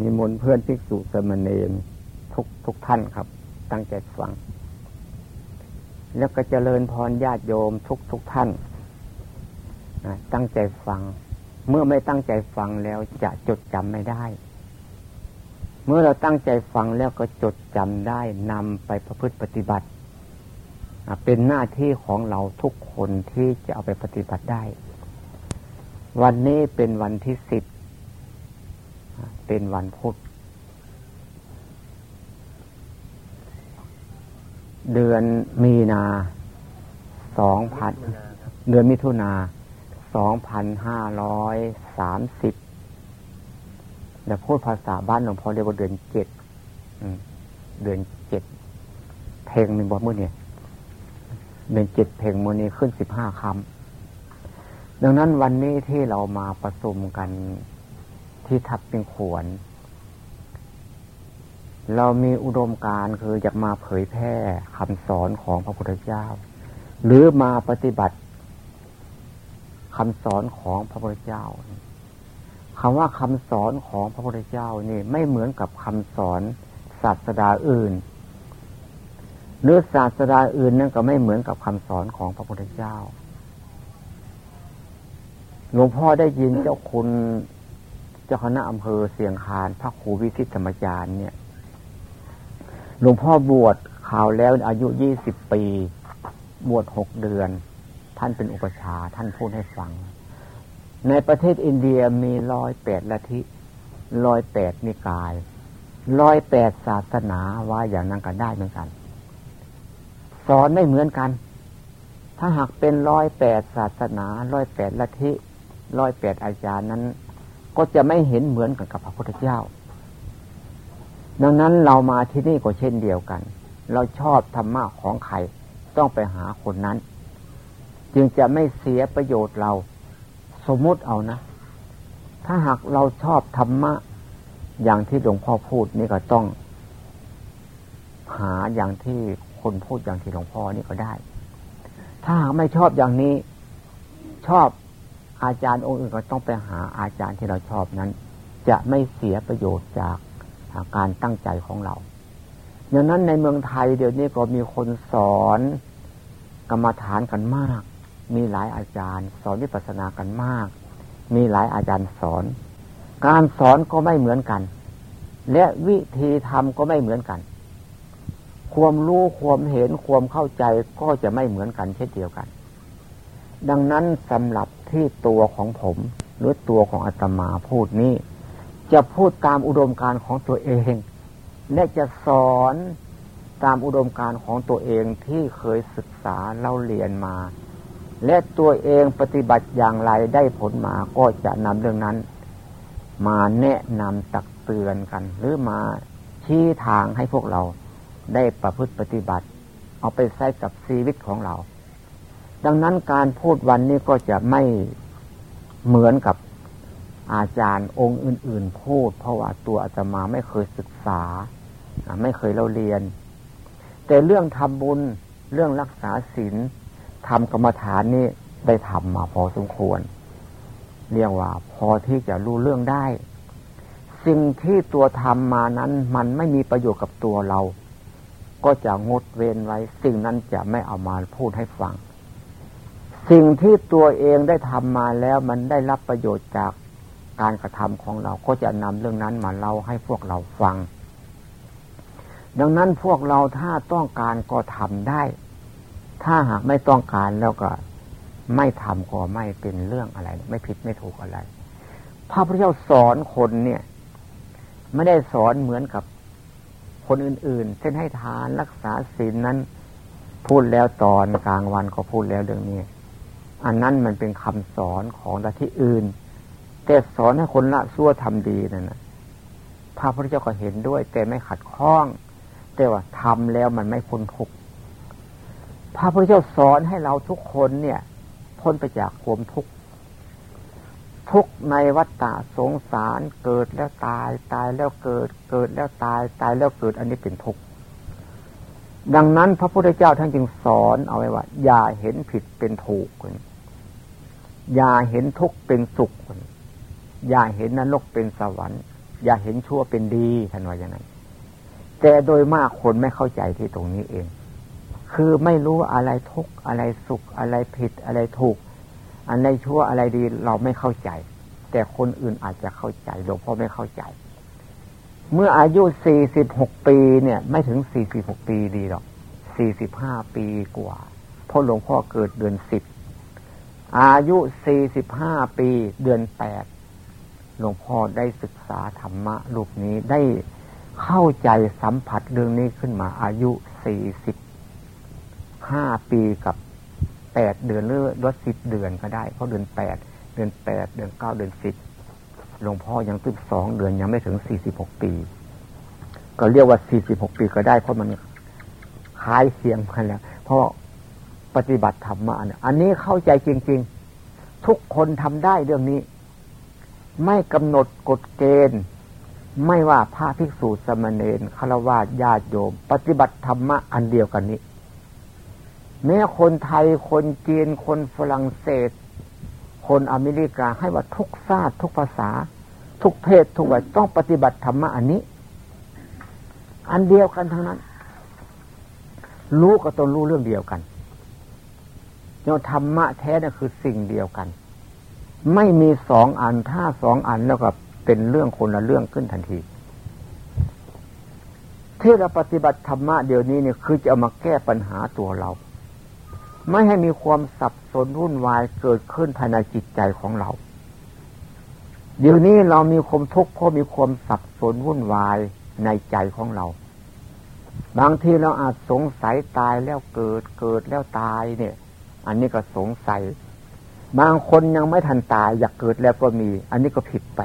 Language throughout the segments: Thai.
มีมนเพื่อนภิกษุสมณเณรทุกทุกท่านครับ ตั้งใจฟัง แล้วก็เจริญพรญาติโยมทุกทุกท่านตั้งใจฟัง เมื่อไม่ตั้งใจฟังแล้วจะจดจำไม่ได้ เมื่อเราตั้งใจฟังแล้วก็จดจำได้นำไปประพฤติปฏิบัติ เป็นหน้าที่ของเราทุกคนที่จะเอาไปปฏิบัติได้ วันนี้เป็นวันที่สิบ เป็นวันพุธ เดือนมีนาสองพันเดือนมิถุนาสองพันห้าร้อยสามสิบเดี๋ยวพูดภาษาบ้านหลวงพ่อเรียกว่าเดือนเจ็ดเดือนเจ็ดเพลงมีบอกมื่อเนี่ยเดือนเจ็ดเพลงมือนี้ขึ้นสิบห้าคำ ดังนั้นวันนี้ที่เรามาประชุมกันที่ทับเป็นขวน เรามีอุดมการคืออยากมาเผยแพร่คำสอนของพระพุทธเจ้า หรือมาปฏิบัติคำสอนของพระพุทธเจ้าคำว่าคำสอนของพระพุทธเจ้านี่ไม่เหมือนกับคำสอนศาสดาอื่นหรือศาสดาอื่นนั่นก็ไม่เหมือนกับคำสอนของพระพุทธเจ้า หลวงพ่อได้ยินเจ้าคุณเจ้าคณะอำเภอเสียงคานพระครูวิสิตธรรมจารย์เนี่ย หลวงพ่อบวชข่าวแล้วอายุยี่สิบปี บวชหกเดือน ท่านเป็นอุปชาท่านพูดให้ฟัง ในประเทศอินเดียมีร้อยแปดละทิร้อยแปดนิกายร้อยแปดศาสนาว่าอย่างนั้นกันได้เหมือนกัน สอนไม่เหมือนกัน ถ้าหากเป็นร้อยแปดศาสนาร้อยแปดละทิ ร้อยแปดอาจารย์นั้น ก็จะไม่เห็นเหมือนกันกับพระพุทธเจ้า ดังนั้นเรามาที่นี่ก็เช่นเดียวกัน เราชอบธรรมะของใครต้องไปหาคนนั้น จึงจะไม่เสียประโยชน์เรา สมมุติเอานะ ถ้าหากเราชอบธรรมะ อย่างที่หลวงพ่อพูดนี่ก็ต้อง หาอย่างที่คนพูดอย่างที่หลวงพ่อนี่ก็ได้ ถ้าหากไม่ชอบอย่างนี้ชอบ อาจารย์องค์อื่นก็ต้องไปหาอาจารย์ที่เราชอบนั้น จะไม่เสียประโยชน์จากการตั้งใจของเราดังนั้นในเมืองไทยเดี๋ยวนี้ก็มีคนสอนกรรมฐานกันมาก มีหลายอาจารย์ สอนวิปัสสนากันมาก มีหลายอาจารย์สอน การสอนก็ไม่เหมือนกัน และวิธีทำก็ไม่เหมือนกัน ความรู้ความเห็นความเข้าใจก็จะไม่เหมือนกันเช่นเดียวกัน ดังนั้นสำหรับ ที่ตัวของผมหรือตัวของอาตมาพูดนี้ จะพูดตามอุดมการของตัวเอง และจะสอนตามอุดมการของตัวเองที่เคยศึกษาเล่าเรียนมา และตัวเองปฏิบัติอย่างไรได้ผลมาก็จะนำเรื่องนั้น มาแนะนำตักเตือนกัน หรือมาชี้ทางให้พวกเราได้ประพฤติปฏิบัติ เอาไปใช้กับชีวิตของเรา ดังนั้นการพูดวันนี้ก็จะไม่เหมือนกับอาจารย์องค์อื่น ๆ พูด เพราะว่าตัวอาตมาไม่เคยศึกษา ไม่เคยเราเรียน แต่เรื่องทำบุญเรื่องรักษาศีลทำกรรมฐานนี่ได้ทำมาพอสมควร เรียกว่าพอที่จะรู้เรื่องได้ สิ่งที่ตัวทำมานั้น มันไม่มีประโยชน์กับตัวเรา ก็จะงดเว้นไว้ สิ่งนั้นจะไม่เอามาพูดให้ฟัง สิ่งที่ตัวเองได้ทำมาแล้วมันได้รับประโยชน์จากการกระทำของเราก็จะนำเรื่องนั้นมาเล่าให้พวกเราฟัง ดังนั้นพวกเราถ้าต้องการก็ทำได้ ถ้าหากไม่ต้องการแล้วก็ไม่ทำก็ไม่เป็นเรื่องอะไร ไม่ผิดไม่ถูกอะไร พระพุทธเจ้าสอนคนเนี่ย ไม่ได้สอนเหมือนกับคนอื่นๆ เช่นให้ทานรักษาศีลนั้น พูดแล้วตอนกลางวันก็พูดแล้วเรื่องนี้ อันนั้นมันเป็นคำสอนของลัทธิอื่น แต่สอนให้คนละซั่วทำดีนั่นนะพระพุทธเจ้าก็เห็นด้วย แต่ไม่ขัดข้อง แต่ว่าทำแล้วมันไม่พ้นทุกข์พระพุทธเจ้าสอนให้เราทุกคนเนี่ย พ้นไปจากความทุกข์ทุกในวัฏฏะสงสารเกิดแล้วตายตายแล้วเกิด เกิดแล้วตายตายแล้วเกิด อันนี้เป็นทุกข์ ดังนั้นพระพุทธเจ้าท่านจึงสอนเอาไว้ว่า อย่าเห็นผิดเป็นถูกอย่าเห็นทุกข์เป็นสุขอย่าเห็นนรกเป็นสวรรค์ อย่าเห็นชั่วเป็นดีท่านว่าอย่างนั้น แต่โดยมากคนไม่เข้าใจที่ตรงนี้เอง คือไม่รู้อะไรทุกข์อะไรสุขอะไรผิดอะไรถูกอะไรชั่วอะไรดีเราไม่เข้าใจ แต่คนอื่นอาจจะเข้าใจหลวงพ่อไม่เข้าใจ เมื่ออายุสี่สิบหกปีเนี่ย ไม่ถึงสี่สิบหกปีดีหรอกสี่สิบห้าปีกว่า เพราะหลวงพ่อเกิดเดือนสิบอายุสี่สิบห้าปีเดือนแปดหลวงพ่อได้ศึกษาธรรมะลูกนี้ได้เข้าใจสัมผัสเรื่องนี้ขึ้นมา อายุสี่สิบห้าปีกับแปดเดือนหรือลดสิบเดือนก็ได้ เพราะเดือนแปดเดือนแปดเดือนเก้าเดือนสิบ หลวงพ่อยังตึกสองเดือนยังไม่ถึงสี่สิบหกปี ก็เรียกว่าสี่สิบหกปีก็ได้เพราะมันคล้ายเคียงกันแล้ว เพราะปฏิบัติธรรมะเนี่ยอันนี้เข้าใจจริง ๆ ทุกคนทำได้เรื่องนี้ ไม่กำหนดกฎเกณฑ์ ไม่ว่าพระภิกษุสมณเณรฆราวาสญาติโยม ปฏิบัติธรรมะอันเดียวกันนี้ แม้คนไทยคนจีนคนฝรั่งเศส คนอเมริกาให้ว่าทุกชาติทุกภาษา ทุกเพศทุกวัยต้องปฏิบัติธรรมะอันนี้ อันเดียวกันทั้งนั้น รู้ก็ต้องรู้เรื่องเดียวกันเนี่ยธรรมะแท้นี่คือสิ่งเดียวกัน ไม่มีสองอันถ้าสองอันแล้วก็เป็นเรื่องคนละเรื่องขึ้นทันที ที่เราปฏิบัติธรรมะเดี๋ยวนี้เนี่ยคือจะเอามาแก้ปัญหาตัวเรา ไม่ให้มีความสับสนวุ่นวายเกิดขึ้นภายในจิตใจของเรา เดี๋ยวนี้เรามีความทุกข์เพราะมีความสับสนวุ่นวายในใจของเรา บางทีเราอาจสงสัยตายแล้วเกิดเกิดแล้วตายเนี่ย อันนี้ก็สงสัย บางคนยังไม่ทันตายอยากเกิดแล้วก็มี อันนี้ก็ผิดไป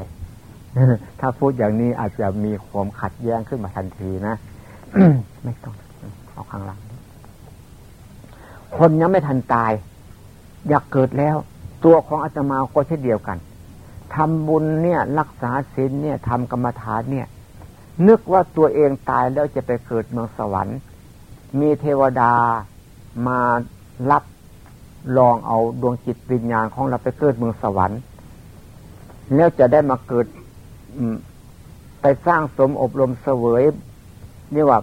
ถ้าพูดอย่างนี้อาจจะมีความขัดแย้งขึ้นมาทันทีนะ ไม่ต้องเอาข้างหลัง คนยังไม่ทันตาย อยากเกิดแล้ว ตัวของอาตมาก็เช่นเดียวกันทำบุญเนี่ยรักษาศีลเนี่ยทำกรรมฐานเนี่ย นึกว่าตัวเองตายแล้วจะไปเกิดเมืองสวรรค์ มีเทวดามารับลองเอาดวงจิตวิญญาณของเราไปเกิดเมืองสวรรค์ แล้วจะได้มาเกิดไปสร้างสมอบรมเสวยนี่ว่า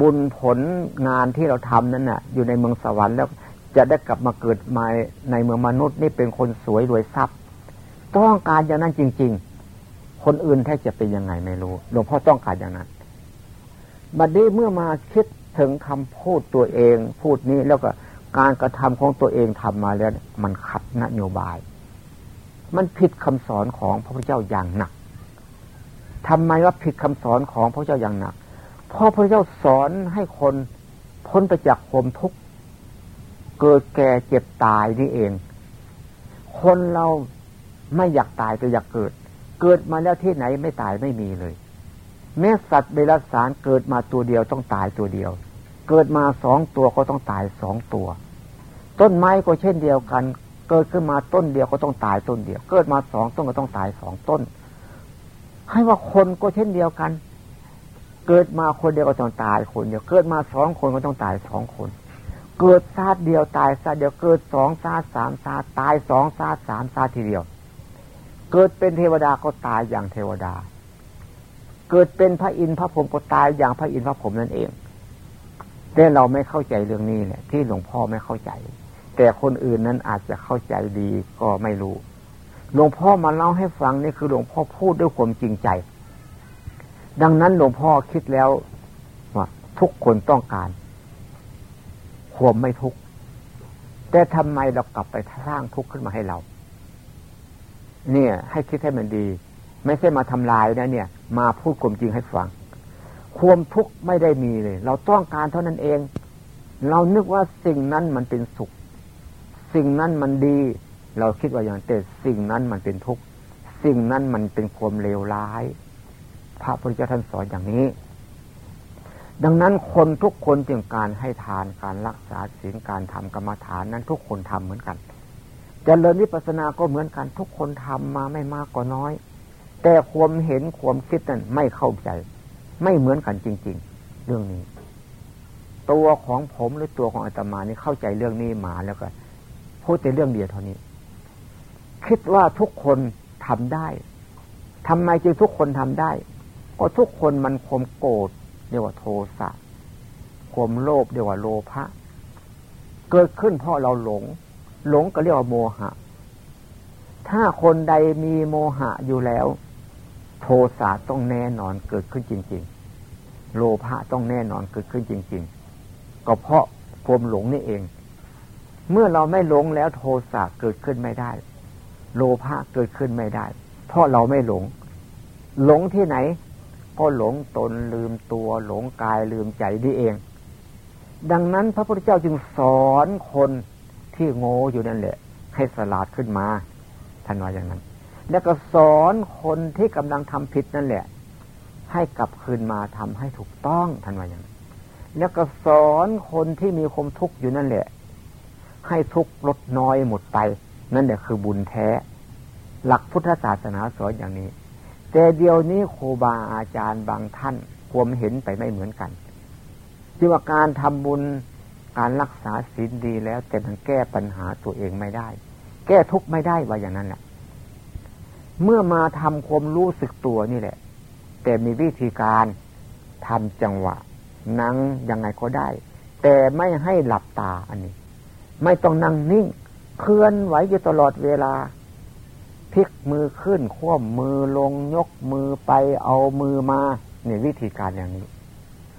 บุญผลงานที่เราทำนั้นน่ะ อยู่ในเมืองสวรรค์แล้วจะได้กลับมาเกิดมาในเมืองมนุษย์นี่เป็นคนสวยรวยทรัพย์ ต้องการอย่างนั้นจริง ๆ คนอื่นแท้จะเป็นยังไงไม่รู้หลวงพ่อต้องการอย่างนั้นบัดนี้เมื่อมาคิดถึงคำพูดตัวเอง พูดนี้แล้วก็การกระทำของตัวเองทำมาแล้ว มันขัดนโยบาย มันผิดคำสอนของพระพุทธเจ้าอย่างหนักทำไมว่าผิดคำสอนของพระเจ้าอย่างหนัก พราะพระเจ้าสอนให้คนพ้นไปจากความทุกข์เกิดแก่เจ็บตายนี่เอง คนเราไม่อยากตายแต่อยากเกิด เกิดมาแล้วที่ไหนไม่ตายไม่มีเลย แม้สัตว์เบลสารเกิดมาตัวเดียวต้องตายตัวเดียว เกิดมาสองตัวก็ต้องตายสองตัว ต้นไม้ก็เช่นเดียวกัน เกิดขึ้นมาต้นเดียวก็ต้องตายต้นเดียว เกิดมาสองต้นก็ต้องตายสองต้น ให้ว่าคนก็เช่นเดียวกัน เกิดมาคนเดียวก็ต้องตายคนเดียวเกิดมาสองคนก็ต้องตายสองคน เกิดชาติเดียวตายชาติเดียวเกิดสองชาติสามชาติตายสองชาติสามชาติทีเดียว เกิดเป็นเทวดาก็ตายอย่างเทวดา เกิดเป็นพระอินทร์พระพรหมก็ตายอย่างพระอินทร์พระพรหมนั่นเองแต่เราไม่เข้าใจเรื่องนี้เนี่ยที่หลวงพ่อไม่เข้าใจ แต่คนอื่นนั้นอาจจะเข้าใจดีก็ไม่รู้หลวงพ่อมาเล่าให้ฟังนี่คือหลวงพ่อพูดด้วยความจริงใจ ดังนั้นหลวงพ่อคิดแล้วว่าทุกคนต้องการความไม่ทุกข์แต่ทำไมเรากลับไปสร้างทุกข์ขึ้นมาให้เรา เนี่ย ให้คิดให้มันดี ไม่ใช่มาทำลายนะเนี่ย มาพูดความจริงให้ฟัง ความทุกข์ไม่ได้มีเลย เราต้องการเท่านั้นเอง เรานึกว่าสิ่งนั้นมันเป็นสุข สิ่งนั้นมันดี เราคิดว่าอย่างแต่สิ่งนั้นมันเป็นทุกข์ สิ่งนั้นมันเป็นความเลวร้าย พระพุทธเจ้าท่านสอนอย่างนี้ ดังนั้นคนทุกคนจึงการให้ทานการรักษาศีลการทำกรรมฐานนั้นทุกคนทำเหมือนกันจเจริญวิปัสสนาก็เหมือนกันทุกคนทำมาไม่มากก็น้อย แต่ความเห็นความคิดนั้นไม่เข้าใจ ไม่เหมือนกันจริง ๆ เรื่องนี้ ตัวของผมหรือตัวของอาตมานี่เข้าใจเรื่องนี้มาแล้วก็พพูดแต่เรื่องเดียวเท่านี้ คิดว่าทุกคนทำได้ทำไมจึงทุกคนทำได้ ก็ทุกคนมันความโกรธเรียกว่าโทสะความโลภเรียกว่าโลภะเกิดขึ้นเพราะเราหลง หลงก็เรียกว่าโมหะ ถ้าคนใดมีโมหะอยู่แล้ว โทสะต้องแน่นอนเกิดขึ้นจริง ๆ โลภะต้องแน่นอนเกิดขึ้นจริง ๆ ก็เพราะความหลงนี่เอง เมื่อเราไม่หลงแล้วโทสะเกิดขึ้นไม่ได้ โลภะเกิดขึ้นไม่ได้ เพราะเราไม่หลง หลงที่ไหน ก็หลงตนลืมตัวหลงกายลืมใจนี่เอง ดังนั้นพระพุทธเจ้าจึงสอนคนที่โง่อยู่นั่นแหละ ให้สลาดขึ้นมาท่านว่าอย่างนั้น แล้วก็สอนคนที่กำลังทำผิดนั่นแหละ ให้กลับคืนมาทำให้ถูกต้องท่านว่าอย่างนั้น แล้วก็สอนคนที่มีความทุกข์อยู่นั่นแหละ ให้ทุกข์ลดน้อยหมดไป นั่นแหละคือบุญแท้ หลักพุทธศาสนาสอนอย่างนี้ แต่เดียวนี้ครูบาอาจารย์บางท่านความเห็นไปไม่เหมือนกันที่ว่าการทำบุญการรักษาศีลดีแล้ว แต่มันแก้ปัญหาตัวเองไม่ได้ แก้ทุกข์ไม่ได้ว่าอย่างนั้นแหละเมื่อมาทำความรู้สึกตัวนี่แหละ แต่มีวิธีการทำจังหวะ นั่งยังไงก็ได้ แต่ไม่ให้หลับตาอันนี้ ไม่ต้องนั่งนิ่ง เคลื่อนไหวอยู่ตลอดเวลา พลิกมือขึ้นคว่ำมือลงยกมือไปเอามือมานี่วิธีการอย่างนี้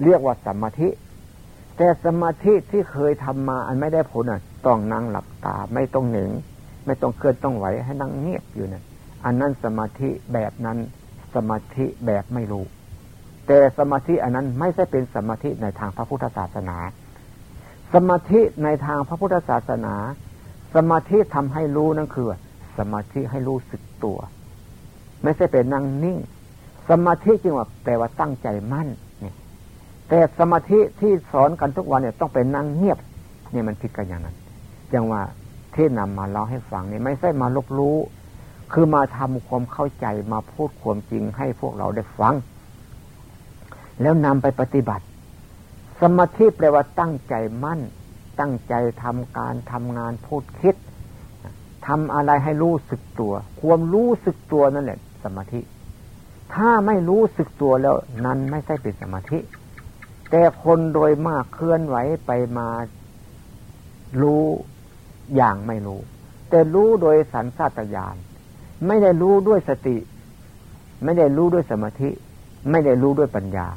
เรียกว่าสมาธิ แต่สมาธิที่เคยทำมาอันไม่ได้ผลอะ ต้องนั่งหลับตาไม่ต้องหนึ่ง ไม่ต้องเคลื่อนต้องไหวให้นั่งเงียบอยู่เนะอันนั้นสมาธิแบบนั้นสมาธิแบบไม่รู้ แต่สมาธิอันนั้นไม่ใช่เป็นสมาธิในทางพระพุทธศาสนา สมาธิในทางพระพุทธศาสนา สมาธิทำให้รู้นั่นคือ สมาธิให้รู้สึกตัว ไม่ใช่เป็นนั่งนิ่ง สมาธิจึงว่าแปลว่าตั้งใจมั่นนี่แต่สมาธิที่สอนกันทุกวันเนี่ยต้องเป็นนั่งเงียบ เนี่ยมันผิดกันอย่างนั้นอย่างว่าที่นำมาเล่าให้ฟังเนี่ยไม่ใช่มาลบรู้ คือมาทำความเข้าใจมาพูดความจริงให้พวกเราได้ฟัง แล้วนำไปปฏิบัติ สมาธิแปลว่าตั้งใจมั่น ตั้งใจทำการทำงานพูดคิด ทำอะไรให้รู้สึกตัว ความรู้สึกตัวนั่นแหละ สมาธิ ถ้าไม่รู้สึกตัวแล้ว นั้นไม่ใช่เป็นสมาธิ แต่คนโดยมากเคลื่อนไหวไปมารู้อย่างไม่รู้ แต่รู้โดยสันสัตยานไม่ได้รู้ด้วยสติ ไม่ได้รู้ด้วยสมาธิ ไม่ได้รู้ด้วยปัญญา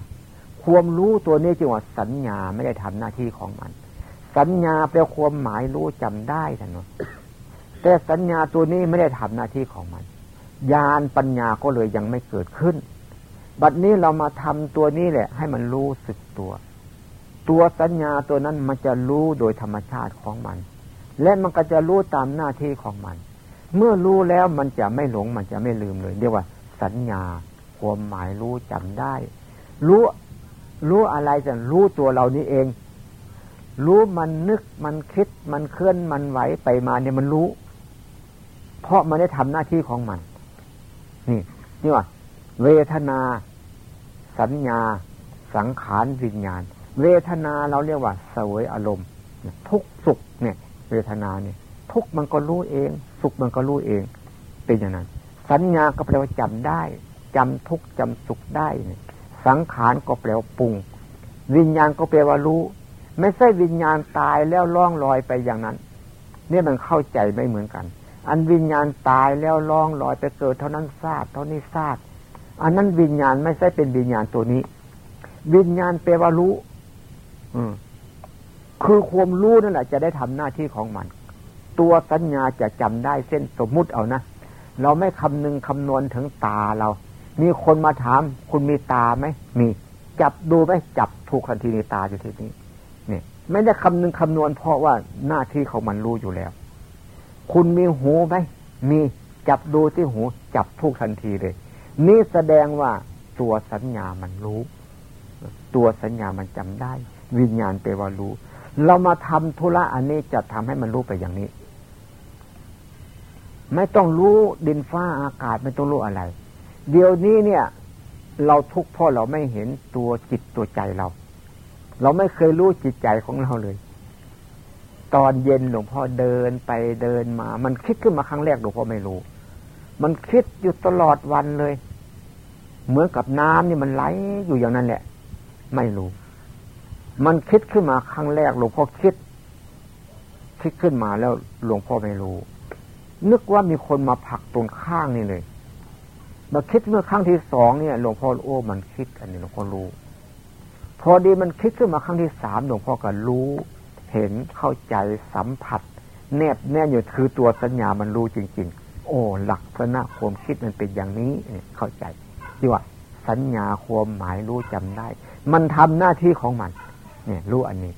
ความรู้ตัวนี้จึงว่าสัญญาไม่ได้ทำหน้าที่ของมัน สัญญาแปลความหมายรู้จำได้ท่านว่า แต่สัญญาตัวนี้ไม่ได้ทำหน้าที่ของมัน ญาณปัญญาก็เลยยังไม่เกิดขึ้น บัดนี้เรามาทำตัวนี้แหละ ให้มันรู้สึกตัว ตัวสัญญาตัวนั้นมันจะรู้โดยธรรมชาติของมัน และมันก็จะรู้ตามหน้าที่ของมัน เมื่อรู้แล้วมันจะไม่หลงมันจะไม่ลืมเลยเรียกว่า สัญญาความหมายรู้จำได้ รู้รู้อะไรจะรู้ตัวเรานี้เอง รู้มันนึกมันคิดมันเคลื่อนมันไหวไปมาเนี่ยมันรู้ เพราะมันได้ทำหน้าที่ของมัน นี่นี่ว่า เวทนา สัญญา สังขารวิญญาณ เวทนาเราเรียกว่าสวยอารมณ์ ทุกสุขเนี่ย เวทนาเนี่ย ทุกมันก็รู้เอง สุขมันก็รู้เอง เป็นอย่างนั้น สัญญาก็แปลว่าจำได้จำทุกจำสุขได้เนี่ยสังขารก็แปลว่าปรุง วิญญาณก็แปลว่ารู้ ไม่ใช่วิญญาณตายแล้วล่องลอยไปอย่างนั้นเนี่ยมันเข้าใจไม่เหมือนกัน อันวิญญาณตายแล้วล่องลอยไปเกิดเท่านั้นทราบเท่านี้ทราบอันนั้นวิญญาณไม่ใช่เป็นวิญญาณตัวนี้ วิญญาณแปลว่ารู้อืมคือความรู้นั่นแหละจะได้ทำหน้าที่ของมัน ตัวสัญญาจะจำได้เส้นสมมุติเอานะเราไม่คำนึงคำนวณถึงตาเรา มีคนมาถาม คุณมีตาไหมมี จับดูไหมจับถูกทันทีในตาอยู่ทีนี้นี่ไม่ได้คำนึงคำนวณเพราะว่าหน้าที่ของมันรู้อยู่แล้ว คุณมีหูไหมมีจับดูที่หู จับทุกทันทีเลย นี่แสดงว่าตัวสัญญามันรู้ ตัวสัญญามันจำได้ วิญญาณเปว่ารู้ เรามาทำธุระอันนี้จะทำให้มันรู้ไปอย่างนี้ ไม่ต้องรู้ดินฟ้าอากาศไม่ต้องรู้อะไร เดี๋ยวนี้เนี่ย เราทุกข์เพราะเราไม่เห็นตัวจิตตัวใจเรา เราไม่เคยรู้จิตใจของเราเลย ตอนเย็นหลวงพ่อเดินไปเดินมา มันคิดขึ้นมาครั้งแรกหลวงพ่อไม่รู้ มันคิดอยู่ตลอดวันเลย เหมือนกับน้ำนี่มันไหลอยู่อย่างนั้นแหละ ไม่รู้ มันคิดขึ้นมาครั้งแรกหลวงพ่อคิด คิดขึ้นมาแล้วหลวงพ่อไม่รู้ นึกว่ามีคนมาผลักตรงข้างนี่เลยมาคิดเมื่อครั้งที่สองเนี่ยหลวงพ่อโอ้มันคิด อันนี้หลวงพ่อรู้ พอดีมันคิดขึ้นมาครั้งที่สามหลวงพ่อก็รู้ เห็นเข้าใจสัมผัส แนบแน่อยู่คือตัวสัญญามันรู้จริง ๆ โอ้หลักษณะความคิดมันเป็นอย่างนี้เข้าใจที่ว่าสัญญาความหมายรู้จำได้ มันทำหน้าที่ของมัน เนี่ยรู้อันนี้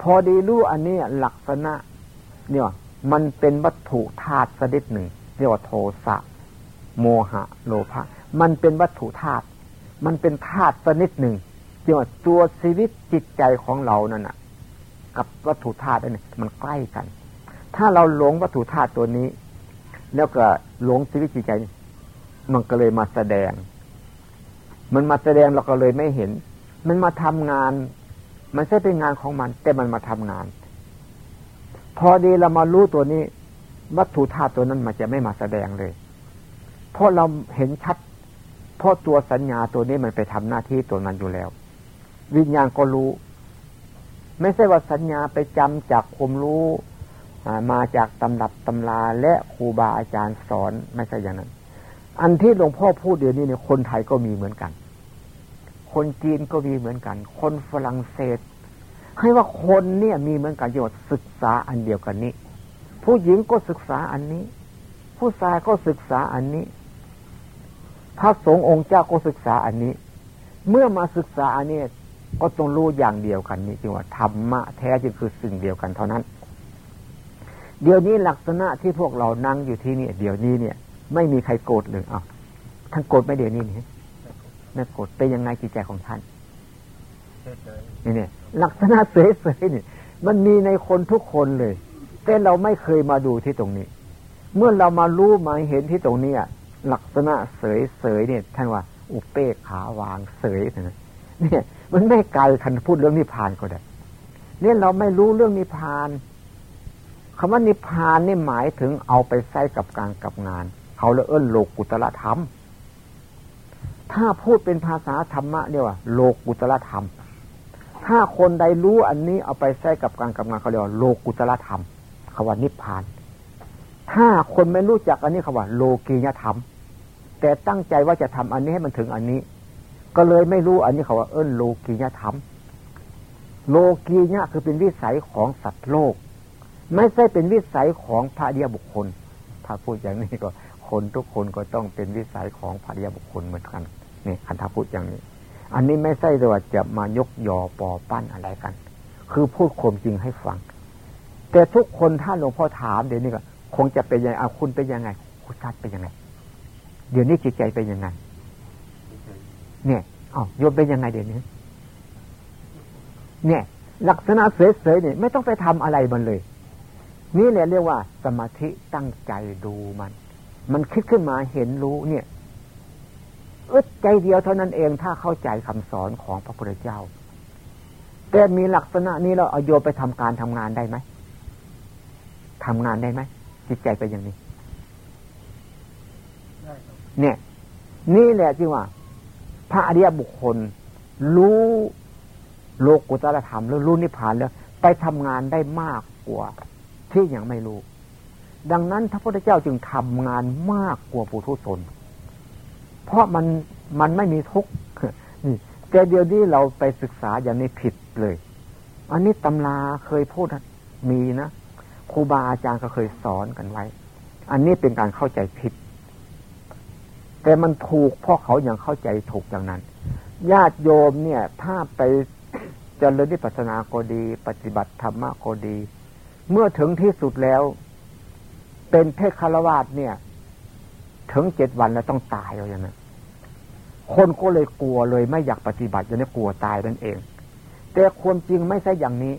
พอดีรู้อันนี้ลักษณะเนี่ยมันเป็นวัตถุธาตุชนิดหนึ่งเรียกว่าโทสะโมหะ โลภะมันเป็นวัตถุธาตุมันเป็นธาตุชนิดหนึ่งเรียกว่าตัวชีวิตจิตใจของเรานั่นน่ะ กับวัตถุธาตุนี่มันใกล้กัน ถ้าเราหลงวัตถุธาตุตัวนี้ แล้วก็หลงชีวิตจิตใจ มันก็เลยมาแสดง มันมาแสดงเราก็เลยไม่เห็น มันมาทำงาน มันใช่เป็นงานของมัน แต่มันมาทำงาน พอดีเรามารู้ตัวนี้ วัตถุธาตุตัวนั้นมันจะไม่มาแสดงเลย เพราะเราเห็นชัด เพราะตัวสัญญาตัวนี้มันไปทำหน้าที่ตัวนั้นอยู่แล้ว วิญญาณก็รู้ ไม่ใช่ว่าสัญญาไปจำจากความรู้มาจากตำรับตำราและครูบาอาจารย์สอนไม่ใช่อย่างนั้น อันที่หลวงพ่อพูดเดี๋ยวนี้เนี่ยคนไทยก็มีเหมือนกัน คนจีนก็มีเหมือนกัน คนฝรั่งเศส ให้ว่าคนเนี่ยมีเหมือนกันโยชน์ศึกษาอันเดียวกันนี้ ผู้หญิงก็ศึกษาอันนี้ ผู้ชายก็ศึกษาอันนี้ พระสงฆ์องค์เจ้าก็ศึกษาอันนี้ เมื่อมาศึกษาอันนี้ ก็ต้องรู้อย่างเดียวกันนี่จึงว่าธรรมะแท้จึงคือสิ่งเดียวกันเท่านั้น เดี๋ยวนี้ลักษณะที่พวกเรานั่งอยู่ที่นี่เดี๋ยวนี้เนี่ย ไม่มีใครโกรธเลยอะท่านโกรธไม่เดี๋ยวนี้นี่ไม่โกรธเป็นยังไงจิตใจของท่านนี่เนี่ยลักษณะเสยๆนี่มันมีในคนทุกคนเลย แต่เราไม่เคยมาดูที่ตรงนี้ เมื่อเรามารู้มาเห็นที่ตรงนี้ลักษณะเสยๆเนี่ยท่านว่า อุเปกขาวางเสยนะเนี่ย มันไม่ไกลคันพูดเรื่องนิพพานก็ได้เนี่ยเราไม่รู้เรื่องนิพพานคำว่านิพพานนี่หมายถึงเอาไปใช้กับการกับงาน เขาเลยเอิ้นโลกุตละธรรม ถ้าพูดเป็นภาษาธรรมะเรียกว่าโลกุตละธรรม ถ้าคนใดรู้อันนี้เอาไปใช้กับการกับงานเขาเรียกว่าโลกุตละธรรมคำว่านิพพาน ถ้าคนไม่รู้จักอันนี้คำว่า โลกียธรรม แต่ตั้งใจว่าจะทำอันนี้ให้มันถึงอันนี้ ก็เลยไม่รู้อันนี้เขาว่าเอิ้นโลกียธรรม โลกียะคือเป็นวิสัยของสัตว์โลก ไม่ใช่เป็นวิสัยของพระเดียบุคคล ถ้าพูดอย่างนี้ก็คนทุกคนก็ต้องเป็นวิสัยของพระเดียบุคคลเหมือนกันนี่คันถ้าพูดอย่างนี้ อันนี้ไม่ใช่ว่าจะมายกยอปอปั้นอะไรกัน คือพูดความจริงให้ฟัง แต่ทุกคนถ้าหลวงพ่อถามเดี๋ยวนี้ก็คงจะเป็นยังไงเอาคุณเป็นยังไงคุณชัดเป็นยังไง เดี๋ยวนี้จิตใจเป็นยังไง เนี่ยอ๋อโยมเป็นยังไงเดี๋ยวนี้เนี่ย ลักษณะเสยๆเนี่ยไม่ต้องไปทำอะไรมันเลย นี่แหละเรียกว่า สมาธิตั้งใจดูมัน มันคิดขึ้นมาเห็นรู้เนี่ยอึดใจเดียวเท่านั้นเองถ้าเข้าใจคำสอนของพระพุทธเจ้า แต่มีลักษณะนี้เราเอาโยไปทำการทำงานได้ไหมทำงานได้ไหมจิตใจเป็นอย่างนี้เนี่ย นี่แหละที่ว่า ระอริยบุคคล รู้โลกุตรธรรมแล้วรู้นิพพานแล้ว ไปทำงานได้มากกว่า ที่ยังไม่รู้ ดังนั้นพระพุทธเจ้าจึงทำงานมากกว่าปุถุชนเพราะมันมันไม่มีทุกข์นี่แต่เดียวนี้เราไปศึกษาอย่างนี้ผิดเลย อันนี้ตำราเคยพูดมีนะครูบาอาจารย์ก็เคยสอนกันไว้ อันนี้เป็นการเข้าใจผิด แต่มันถูกเพราะเขายัางเข้าใจถูกอย่างนั้น ญาติโยมเนี่ย ถ้าไปเจริญนิพพานาก็ดี ปฏิบัติธรรมะก็ดี เมื่อถึงที่สุดแล้ว เป็นเพศคารวาสเนี่ย ถึงเจ็ดวันแล้วต้องตายเอาอย่างนั้นคนก็เลยกลัวเลยไม่อยากปฏิบัติอย่างนี้กลัวตายนั่นเอง แต่ความจริงไม่ใช่อย่างนี้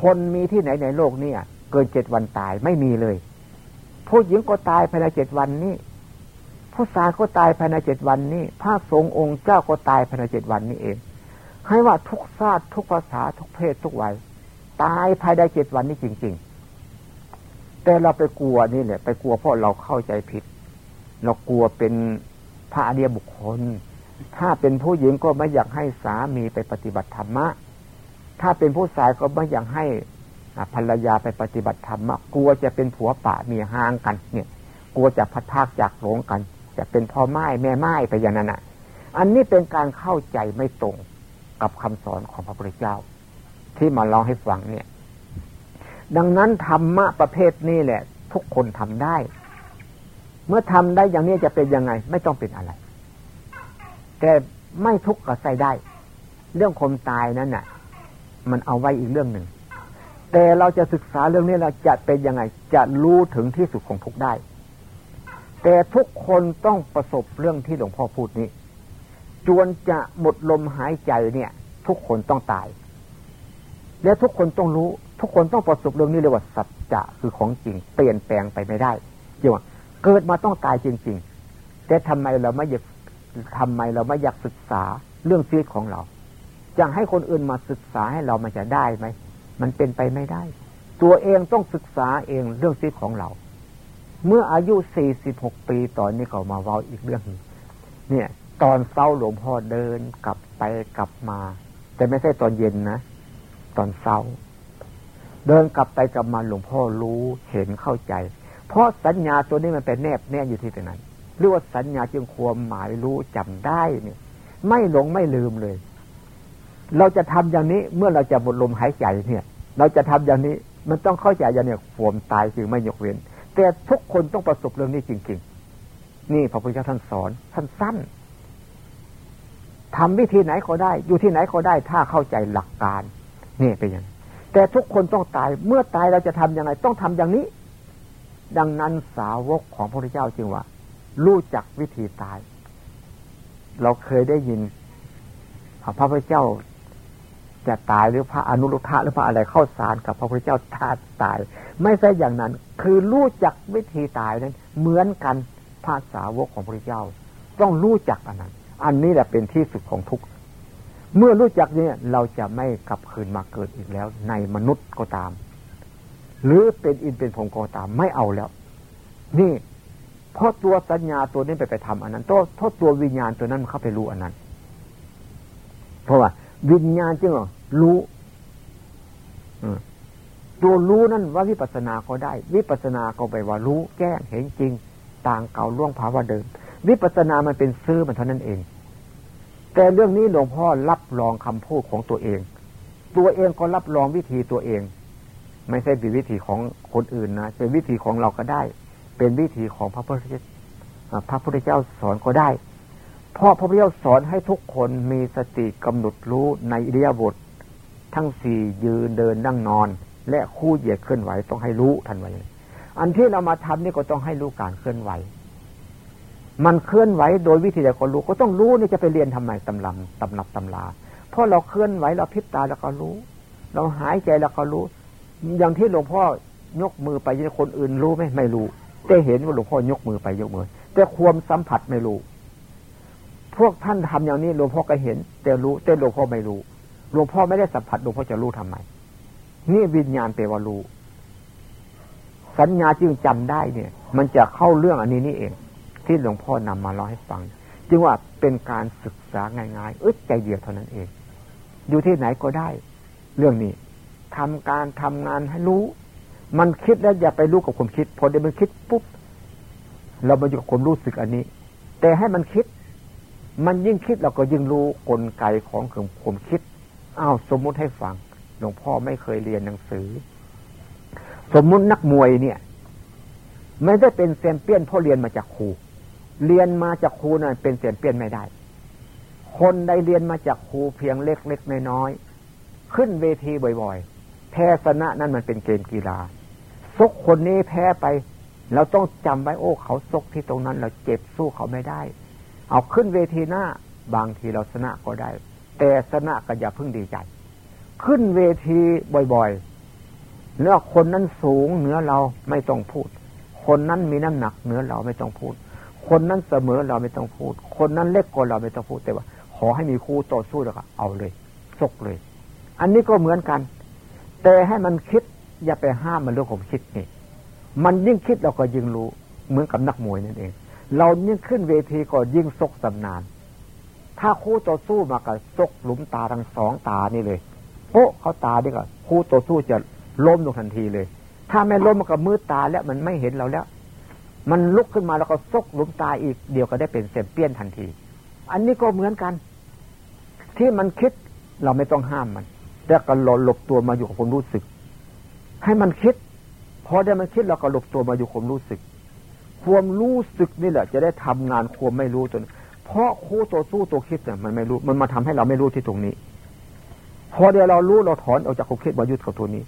คนมีที่ไหนในโลกเนี่ย เกินเจ็ดวันตายไม่มีเลย ผู้หญิงก็ตายภายในเจ็ดวันนี้ ผู้ชายก็ตายภายในเจ็ดวันนี้พระสงฆ์องค์เจ้าก็ตายภายในเจ็ดวันนี้เอง ให้ว่าทุกชาติทุกภาษาทุกเพศทุกวัยตายภายในเจ็ดวันนี้จริง ๆ แต่เราไปกลัวนี่แหละไปกลัวเพราะเราเข้าใจผิด เรากลัวเป็นพระอริยบุคคล ถ้าเป็นผู้หญิงก็ไม่อยากให้สามีไปปฏิบัติธรรมะ ถ้าเป็นผู้ชายก็ไม่อยากให้ภรรยาไปปฏิบัติธรรมะ กลัวจะเป็นผัวป่ามีห่างกัน เนี่ย กลัวจะพัดพากจากหลงกัน จะเป็นพ่อไม้แม่ไม้ไปอย่างนั้นอะ อันนี้เป็นการเข้าใจไม่ตรงกับคำสอนของพระพุทธเจ้า ที่มาเล่าให้ฟังเนี่ย ดังนั้นธรรมะประเภทนี้แหละ ทุกคนทำได้ เมื่อทำได้อย่างนี้จะเป็นยังไง ไม่ต้องเป็นอะไร แต่ไม่ทุกข์ก็ใส่ได้ เรื่องคมตายนั้นน่ะ มันเอาไว้อีกเรื่องหนึ่งแต่เราจะศึกษาเรื่องนี้เราจะเป็นยังไง จะรู้ถึงที่สุดของทุกได้ แต่ทุกคนต้องประสบเรื่องที่หลวงพ่อพูดนี้ จวนจะหมดลมหายใจเนี่ย ทุกคนต้องตาย และทุกคนต้องรู้ ทุกคนต้องประสบเรื่องนี้เลยว่าสัจจะคือของจริง เปลี่ยนแปลงไปไม่ได้จริงว่าเกิดมาต้องตายจริง ๆ แต่ทำไมเราไม่อยากทำไมเราไม่อยากศึกษาเรื่องชีวิตของเราจะให้คนอื่นมาศึกษาให้เรามันจะได้ไหม มันเป็นไปไม่ได้ ตัวเองต้องศึกษาเองเรื่องชีวิตของเรา เมื่ออายุสี่สิบหกปีตอนนี้ก็มาเว้าอีกเรื่องเนี่ย ตอนเศร้าหลวงพ่อเดินกลับไปกลับมา แต่ไม่ใช่ตอนเย็นนะ ตอนเศร้า เดินกลับไปกลับมาหลวงพ่อรู้เห็นเข้าใจ เพราะสัญญาตัวนี้มันเป็นแนบแน่อยู่ที่ตรงนั้นเรียกว่าสัญญาจึงความหมายรู้จำได้เนี่ย ไม่หลงไม่ลืมเลย เราจะทำอย่างนี้เมื่อเราจะหมดลมหายใจเนี่ย เราจะทำอย่างนี้มันต้องเข้าใจอย่างเนี้ความตายจึงไม่ยกเว้น แต่ทุกคนต้องประสบเรื่องนี้จริง ๆ นี่พระพุทธเจ้าท่านสอนท่านสั้นทำวิธีไหนก็ได้ อยู่ที่ไหนก็ได้ ถ้าเข้าใจหลักการนี่เป็นอย่างแต่ทุกคนต้องตายเมื่อตายเราจะทํำยังไง ต้องทำอย่างนี้ ดังนั้นสาวกของพระพุทธเจ้าจึงว่า รู้จักวิธีตาย เราเคยได้ยินพระพุทธเจ้า จะตายหรือพระอนุรุทธะหรือพระอะไรเข้าสารกับพระพุทธเจ้าทาตาย ไม่ใช่อย่างนั้น คือรู้จักวิธีตายนั้น เหมือนกันพระสาวกของพระพุทธเจ้า ต้องรู้จักอันนั้น อันนี้แหละเป็นที่สุดของทุกข์เมื่อรู้จักเนี่ยเราจะไม่กลับคืนมาเกิดอีกแล้ว ในมนุษย์ก็ตาม หรือเป็นอินเป็นผงก็ตามไม่เอาแล้ว นี่เพราะตัวสัญญาตัวนี้ไปไปทำอันนั้นตัวเพราตัววิญญาณตัวนั้นเข้าไปรู้อันนั้น เพราะว่า วิญญาณจึงรู้ตัวรู้นั่นว่าวิปัสนาก็ได้ วิปัสนาก็ไปว่ารู้แก้งเห็นจริง ต่างเก่าล่วงภาวะเดิม วิปัสสนามันเป็นซื้อมันเท่านั้นเอง แต่เรื่องนี้หลวงพ่อรับรองคำพูดของตัวเอง ตัวเองก็รับรองวิธีตัวเอง ไม่ใช่เป็นวิธีของคนอื่นนะเป็นวิธีของเราก็ได้ เป็นวิธีของพระพุทธเจ้าพระพุทธเจ้าสอนก็ได้ เพราะพระพุทธเจ้าสอนให้ทุกคนมีสติกำหนดรู้ในอิริยาบถททั้งสี่ยืนเดินนั่งนอน และคู่เหยียดเคลื่อนไหวต้องให้รู้ทันไว้อันที่เรามาทำนี่ก็ต้องให้รู้การเคลื่อนไหว มันเคลื่อนไหวโดยวิธีใดก็รู้ก็ต้องรู้นี่จะไปเรียนทำไมตำลำตำนับตำลาเพราะเราเคลื่อนไหวเราพิบตาแล้วก็รู้ เราหายใจแล้วก็รู้ อย่างที่หลวงพ่อยกมือไปคนอื่นรู้ไหมไม่รู้ แต่เห็นว่าหลวงพ่อยกมือไปยกมือ แต่ความสัมผัสไม่รู้ พวกท่านทำอย่างนี้หลวงพ่อก็เห็น แต่รู้แต่หลวงพ่อไม่รู้หลวงพ่อไม่ได้สัมผัสหลวงพ่อจะรู้ทำไมนี่วิญญาณเปว่ารู้สัญญาจึงจำได้เนี่ย มันจะเข้าเรื่องอันนี้นี่เอง ที่หลวงพ่อนำมาเล่าให้ฟัง จึงว่าเป็นการศึกษาง่ายๆ อึดใจเดียวเท่านั้นเอง อยู่ที่ไหนก็ได้ เรื่องนี้ทำการทำงานให้รู้ มันคิดแล้วอย่าไปรู้กับความคิด พอเดี๋ยวมันคิดปุ๊บเรามาอยู่กับความรู้สึกอันนี้ แต่ให้มันคิด มันยิ่งคิดเราก็ยิ่งรู้กลไกของความคิดอ้าวสมมุติให้ฟังหลวงพ่อไม่เคยเรียนหนังสือ สมมุตินักมวยเนี่ย ไม่ได้เป็นแซมเปี้ยนเพราะเรียนมาจากครูเรียนมาจากครูนั่นเป็นเสียนเปลี่ยนไม่ได้ คนใดเรียนมาจากครูเพียงเล็กๆน้อยๆขึ้นเวทีบ่อยๆแพ้ชนะนั่นมันเป็นเกมกีฬาซกคนนี้แพ้ไปเราต้องจำไว้โอ้เขาซกที่ตรงนั้น เราเจ็บสู้เขาไม่ได้ เอาขึ้นเวทีหน้า บางทีเราชนะก็ได้ แต่ชนะก็อย่าเพิ่งดีใจ ขึ้นเวทีบ่อยๆแล้วคนนั้นสูงเหนือเราไม่ต้องพูด คนนั้นมีน้ำหนักเหนือเราไม่ต้องพูด คนนั้นเสมอเราไม่ต้องพูด คนนั้นเล็กกว่าเราไม่ต้องพูดแต่ว่า ขอให้มีคู่ต่อสู้แล้วก็เอาเลยซกเลย อันนี้ก็เหมือนกัน แต่ให้มันคิดอย่าไปห้ามมันเรื่องของคิดนี่มันยิ่งคิดเราก็ยิ่งรู้เหมือนกับนักมวยนั่นเอง เรายิ่งขึ้นเวทีก็ยิ่งซกสำนาน ถ้าคู่ต่อสู้มากับซกหลุมตาทั้งสองตานี่เลยโป๊ะเขาตาดีกว่าคู่ต่อสู้จะล้มลงทันทีเลย ถ้าไม่ล้มมันก็มืดตาแล้วมันไม่เห็นเราแล้ว มันลุกขึ้นมาแล้วก็ซกหลุมตาอีกเดียวก็ได้เป็นเซมเปี้ยนทันที อันนี้ก็เหมือนกัน ที่มันคิดเราไม่ต้องห้ามมันแต่ก็หลหลบตัวมาอยู่กับความรู้สึก ให้มันคิดพอได้มันคิดเราก็หลบตัวมาอยู่ความรู้สึก ความรู้สึกนี่แหละ จะได้ทำงานความไม่รู้จนเพราะคู่ตัวสู้ตัวคิดเนี่ยมันไม่รู้มันมาทำให้เราไม่รู้ที่ตรงนี้พอเดี๋ยวเรารู้เราถอนออกจากความคิดมายุดกับตัวนี้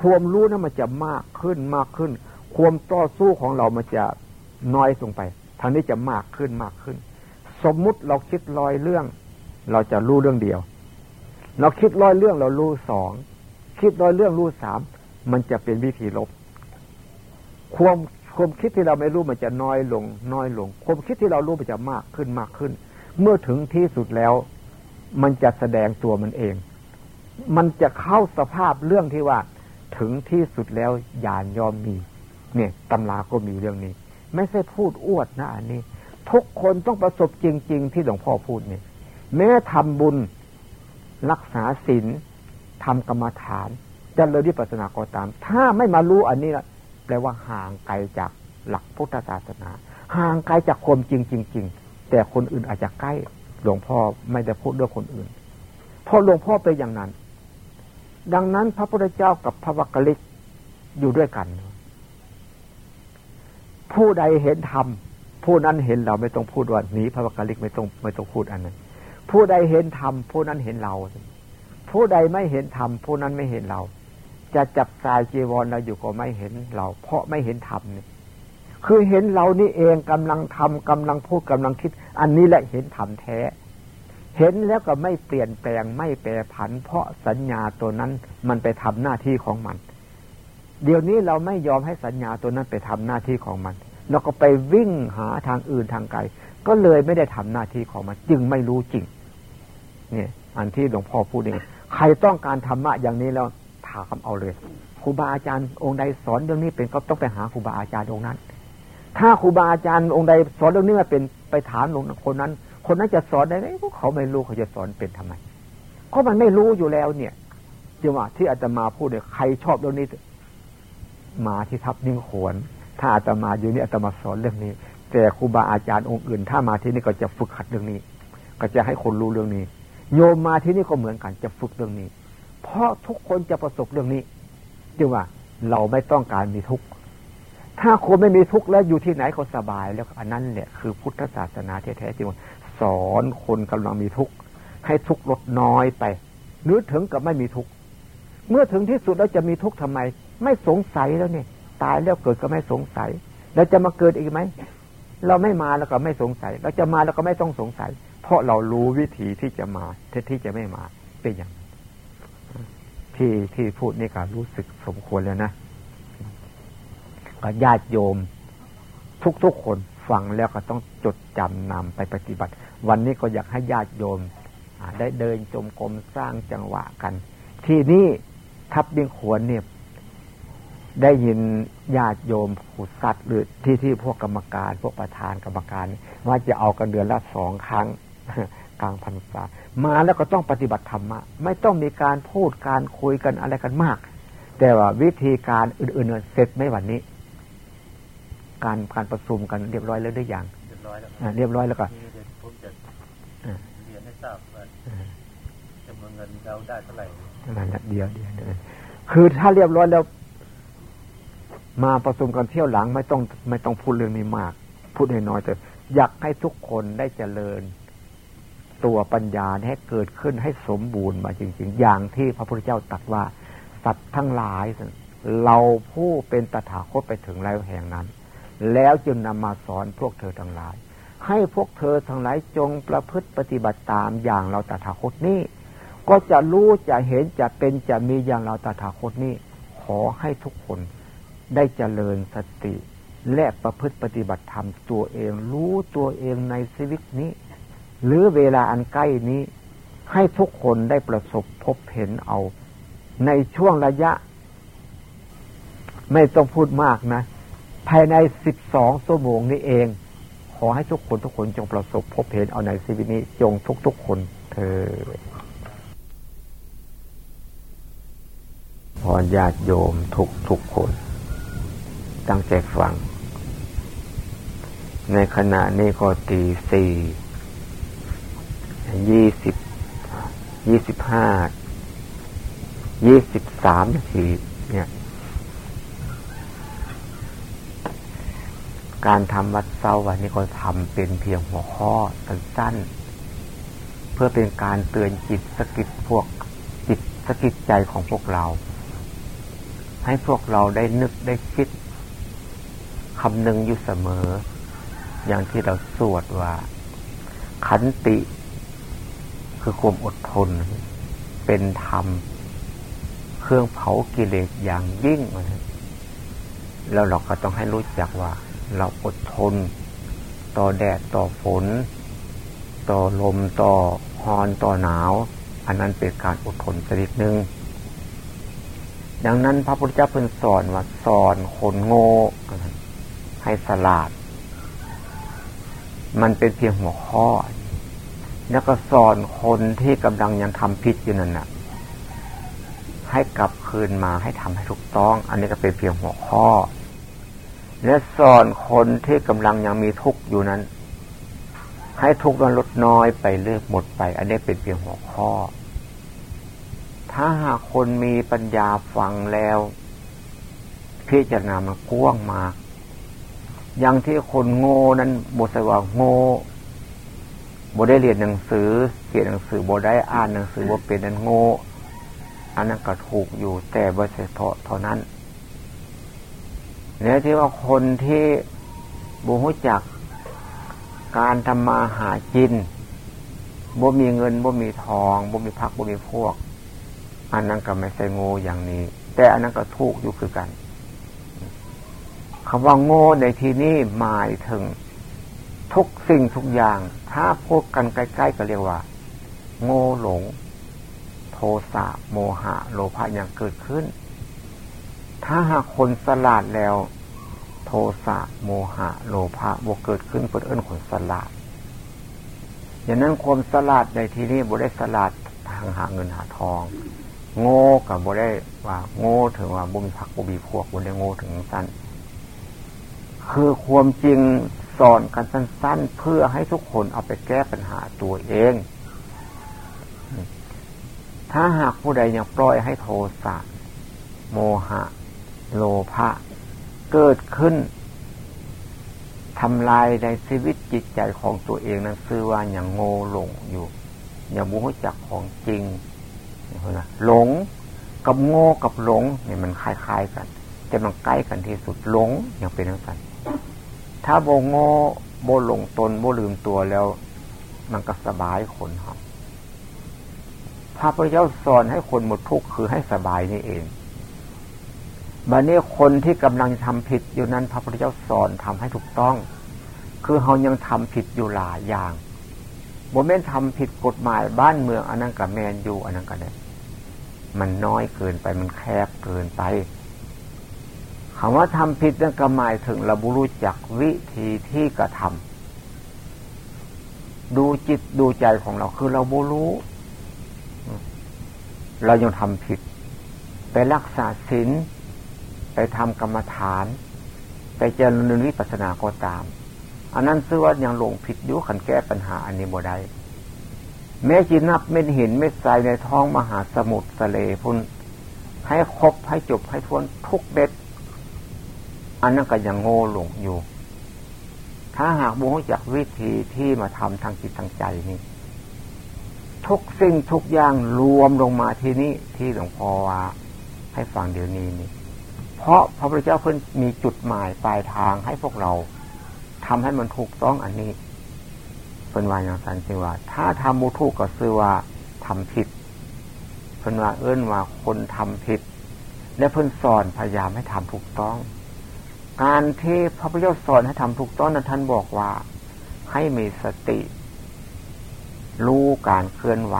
ความรู้นั้นมันจะมากขึ้นมากขึ้น ความต่อสู้ของเรามันจะน้อยลงไป ทางนี้จะมากขึ้นมากขึ้น สมมุติเราคิดลอยเรื่อง เราจะรู้เรื่องเดียว เราคิดลอยเรื่องเรารู้สองคิดลอยเรื่องรู้สามมันจะเป็นวิธีลบ ความ ความคิดที่เราไม่รู้มันจะน้อยลง น้อยลง ความคิดที่เรารู้มันจะมากขึ้นมากขึ้น เมื่อถึงที่สุดแล้ว มันจะแสดงตัวมันเอง มันจะเข้าสภาพเรื่องที่ว่า ถึงที่สุดแล้วยานยอมมี เนี่ยตำราก็มีเรื่องนี้ ไม่ใช่พูดอวดนะอันนี้ ทุกคนต้องประสบจริง ๆ ที่หลวงพ่อพูดเนี่ย แม้ทำบุญรักษาศีลทำกรรมฐานจะเลยวิปัสสนาก็ตาม ถ้าไม่มารู้อันนี้ละ ลว่าห่างไกลจากหลักพุทธศาสนา ห่างไกลจากความจริงจริงๆแต่คนอื่นอาจจะใกล้หลวงพ่อไม่ได้พูดเรื่องคนอื่นเพราะหลวงพ่อเป็นอย่างนั้น ดังนั้นพระพุทธเจ้ากับพระวักกลิกอยู่ด้วยกัน ผู้ใดเห็นธรรมผู้นั้นเห็นเราไม่ต้องพูดว่าหนีพระวักกลิกไม่ต้องไม่ต้องพูดอันนั้น ผู้ใดเห็นธรรมผู้นั้นเห็นเรา ผู้ใดไม่เห็นธรรมผู้นั้นไม่เห็นเรา จะจับสายจีวรเราอยู่ก็ไม่เห็นเรา เพราะไม่เห็นธรรมนี่คือเห็นเรานี่เองกำลังทำกำลังพูดกำลังคิด อันนี้แหละเห็นธรรมแท้ เห็นแล้วก็ไม่เปลี่ยนแปลงไม่แปรผัน เพราะสัญญาตัวนั้นมันไปทำหน้าที่ของมัน เดี๋ยวนี้เราไม่ยอมให้สัญญาตัวนั้นไปทำหน้าที่ของมันเราก็ไปวิ่งหาทางอื่นทางไกลก็เลยไม่ได้ทำหน้าที่ของมัน จึงไม่รู้จริง เนี่ย อันที่หลวงพ่อพูดเองใครต้องการธรรมะอย่างนี้แล้ว ถามเอาเลยครูบาอาจารย์องค์ใดสอนเรื่องนี้เป็นก็ต้องไปหาครูบาอาจารย์องค์นั้น ถ้าครูบาอาจารย์องค์ใดสอนเรื่องนี้มาเป็นไปถามหลวงคนนั้น คนนั้นจะสอนได้ไหมเขาไม่รู้เขาจะสอนเป็นทำไมเพราะมันไม่รู้อยู่แล้วเนี่ยจังหวะที่อาตมาพูดเนี่ยใครชอบเรื่องนี้ มาที่ทับนิ่งขวนถ้าอาตมาอยู่นี่อาตมาสอนเรื่องนี้ แต่ครูบาอาจารย์องค์อื่น ถ้ามาที่นี่ก็จะฝึกขัดเรื่องนี้ ก็จะให้คนรู้เรื่องนี้ โยมมาที่นี่ก็เหมือนกันจะฝึกเรื่องนี้ เพราะทุกคนจะประสบเรื่องนี้จึงว่าเราไม่ต้องการมีทุกข์ถ้าคนไม่มีทุกข์แล้วอยู่ที่ไหนเขาสบายแล้วอันนั้นแหละคือพุทธศาสนาแท้ๆจริงสอนคนกำลังมีทุกข์ให้ทุกข์ลดน้อยไป หรือถึงกับไม่มีทุกข์เมื่อถึงที่สุดแล้วจะมีทุกข์ทำไม ไม่สงสัยแล้วเนี่ย ตายแล้วเกิดก็ไม่สงสัย แล้วจะมาเกิดอีกไหมเราไม่มาแล้วก็ไม่สงสัย เราจะมาแล้วก็ไม่ต้องสงสัย เพราะเรารู้วิธีที่จะมาที่จะไม่มาเป็นอย่าง ที่ที่พูดนี่ก็รู้สึกสมควรแล้วนะก็ญาติโยม ทุกๆคนฟังแล้วก็ต้องจดจำนำไปปฏิบัติ วันนี้ก็อยากให้ญาติโยมได้เดินจมกรมสร้างจังหวะกัน ที่นี่ทับเบียงขวนเนี่ยได้ยินญาติโยมผู้สัตว์หรือที่ที่พวกกรรมการ พวกประธานกรรมการ ว่าจะเอากันเดือนละสองครั้ง กลางพรรษา มาแล้วก็ต้องปฏิบัติธรรมะ ไม่ต้องมีการพูดการคุยกันอะไรกันมาก แต่ว่าวิธีการอื่นๆเสร็จไม่วันนี้ การการประชุมกันเรียบร้อยแล้วหรือยังเรียบร้อยแล้วเรียบร้อยแล้วก็ผมจะเรียนให้ทราบว่าจำนวนเงินเราได้เท่าไหร่นั่นแหละเดียวเดียวคือถ้าเรียบร้อยแล้ว มาประชุมกันเที่ยวหลังไม่ต้องไม่ต้องพูดเรื่องนี้มาก พูดน้อยๆแต่อยากให้ทุกคนได้เจริญ ตัวปัญญาให้เกิดขึ้นให้สมบูรณ์มาจริง ๆ อย่างที่พระพุทธเจ้าตรัสว่า สัตว์ทั้งหลาย เราผู้เป็นตถาคตไปถึงแล้วแห่งนั้น แล้วจึงนำมาสอนพวกเธอทั้งหลาย ให้พวกเธอทั้งหลายจงประพฤติปฏิบัติตามอย่างเราตถาคตนี้ ก็จะรู้จะเห็นจะเป็นจะมีอย่างเราตถาคตนี้ ขอให้ทุกคนได้เจริญสติและประพฤติปฏิบัติธรรมตัวเอง รู้ตัวเองในชีวิตนี้ หรือเวลาอันใกล้นี้ ให้ทุกคนได้ประสบพบเห็นเอา ในช่วงระยะ ไม่ต้องพูดมากนะ ภายในสิบสองชั่วโมงนี้เอง ขอให้ทุกคนทุกคนจงประสบพบเห็นเอาในชีวิตนี้ จงทุกทุกคนเธอพอญาติโยมทุกทุกคน ตั้งใจฟัง ในขณะนี้ก็ตีสี่ ยี่สิบยี่สิบห้ายี่สิบสามนาทีเนี่ย การทำวัดเศร้าวันนี้ก็ทำเป็นเพียงหัวข้อสั้นๆเพื่อเป็นการเตือนจิตสกิดพวกจิตสกิดใจของพวกเรา ให้พวกเราได้นึกได้คิดคำหนึ่งอยู่เสมอ อย่างที่เราสวดว่า ขันติ คือความอดทน เป็นธรรม เครื่องเผากิเลสอย่างยิ่งแล้วเราก็ต้องให้รู้จักว่า เราอดทน ต่อแดดต่อฝน ต่อลมต่อฮอนต่อหนาว อันนั้นเป็นการอดทนชนิดหนึ่งดังนั้นพระพุทธเจ้าเพิ่นสอนว่าสอนคนโง่ให้สลาด มันเป็นเพียงหัวข้อ แล้วก็สอนคนที่กำลังยังทำผิดอยู่นั่นน่ะให้กลับคืนมาให้ทำให้ถูกต้อง อันนี้ก็เป็นเพียงหัวข้อ และสอนคนที่กำลังยังมีทุกข์อยู่นั้น ให้ทุกข์นั้นลดน้อยไปเลิกหมดไป อันนี้เป็นเพียงหัวข้อ ถ้าหากคนมีปัญญาฟังแล้วพิจารณามันกว้างมากอย่างที่คนโง่นั้นบทสว่าโง่ บ่ได้เรียนหนังสือเขียนหนังสือบ่ได้อ่านหนังสือบ่เป็นนั้นโง่อันนั้นก็ถูกอยู่แต่บ่ใช่เท่านั้นเนี่ยที่ว่าคนที่บุหุจักการทำมาหากินบ่มีเงินบ่มีทองบ่มีพักบ่มีพวก อันนั้นก็ไม่ใช่โง่อย่างนี้ แต่อันนั้นก็ถูกอยู่คือกันคำว่าโง่ในที่นี้หมายถึง ทุกสิ่งทุกอย่าง ถ้าพูดกันใกล้ ๆ ก็เรียกว่า โง่หลง โทสะโมหะ โลภะอยังเกิดขึ้น ถ้าหากคนสลาดแล้ว โทสะโมหะ โลภะบวเกิดขึ้นเพื่อเอื้นคนสลาดอย่างนั้นความสลาดในที่นี้บุได้สลาดทางหาเงินหาทอง โง่กับบุได้ว่า โง่ถึงว่าบุมีผักบุมีพวกบุได้โง่ถึงสั้นคือความจริง สอนกันสั้นๆ เพื่อให้ทุกคนเอาไปแก้ปัญหาตัวเอง ถ้าหากผู้ใดยังปล่อยให้โทสะโมหะ โลภะเกิดขึ้นทำลายในชีวิตจิตใจของตัวเองนั้นซื้อว่าอย่างโง่หลงอยู่ อย่างบุหจักของจริงหลงกับโง่กับหลงเนี่ยมันคล้ายๆกัน แต่มันใกล้กันที่สุดหลงอย่างเป็นอย่างนั้น ถ้าโบโง่โบหลงตนโบลืมตัวแล้ว มันก็สบายคนครับพระพุทธเจ้าสอนให้คนหมดทุกข์คือให้สบายนี่เองบัดนี้คนที่กำลังทำผิดอยู่นั้นพระพุทธเจ้าสอนทำให้ถูกต้อง คือเขายังทำผิดอยู่หลายอย่างโมเมนทำผิดกฎหมายบ้านเมืองอันนั้นกับแมนอยู่อันนั้นก็ได้มันน้อยเกินไปมันแคบเกินไป คำว่าทำผิดนั่นก็หมายถึงเราบุรู้จักวิธีที่กระทำดูจิตดูใจของเราคือเราบุรู้ เรายังทำผิด ไปรักษาศีลไปทำกรรมฐาน ไปเจริญวิปัสสนาก็ตาม อันนั้นซื้อว่ายังหลงผิดอยุขันแก้ปัญหาอันนี้บ่ได้แม้จีนับเม็ดหินเม็ดทรายในท้องมหาสมุทรทะเลพุ่นให้ครบให้จบให้ทวนทุกเบ็ด อันนั้นก็ยังโง่หลงอยู่ ถ้าหากบูรู้จักวิธีที่มาทำทางจิตทางใจนี่ทุกสิ่งทุกอย่างรวมลงมาที่นี้ที่หลวงพ่อว่าให้ฟังเดี๋ยวนี้นี่ เพราะพระพุทธเจ้าเพิ่นมีจุดหมายปลายทางให้พวกเราทำให้มันถูกต้องอันนี้เป็นวาอย่างสันติว่า ถ้าทำบูถูกก็คือว่าทำผิดเพิ่นว่าเอื้นว่าคนทำผิด และเพิ่นสอนพยายามให้ทำถูกต้อง การที่พระพุทธเจ้าสอนให้ทำถูกต้องนั้นท่านบอกว่า ให้มีสติ รู้การเคลื่อนไหว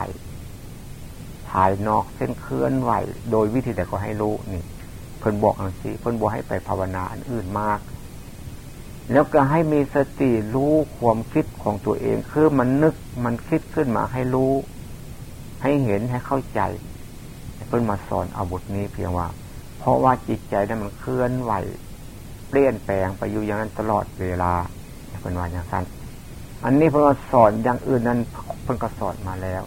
ทายนอกเส้นเคลื่อนไหว โดยวิธีแต่ก็ให้รู้นี่เพิ่นบอกอังสีเพิ่นบอกให้ไปภาวนาอันอื่นมาก แล้วก็ให้มีสติรู้ความคิดของตัวเองคือมันนึกมันคิดขึ้นมาให้รู้ ให้เห็นให้เข้าใจเพิ่นมาสอนเอาบทนี้เพียงว่า เพราะว่าจิตใจนั้นมันเคลื่อนไหว ปลี่ยนแปลงไปอยู่อย่างนั้นตลอดเวลาเป็นว่าอย่างนั้นอันนี้เพิ่นสอนอย่างอื่นนั้นเพิ่นก็สอนมาแล้ว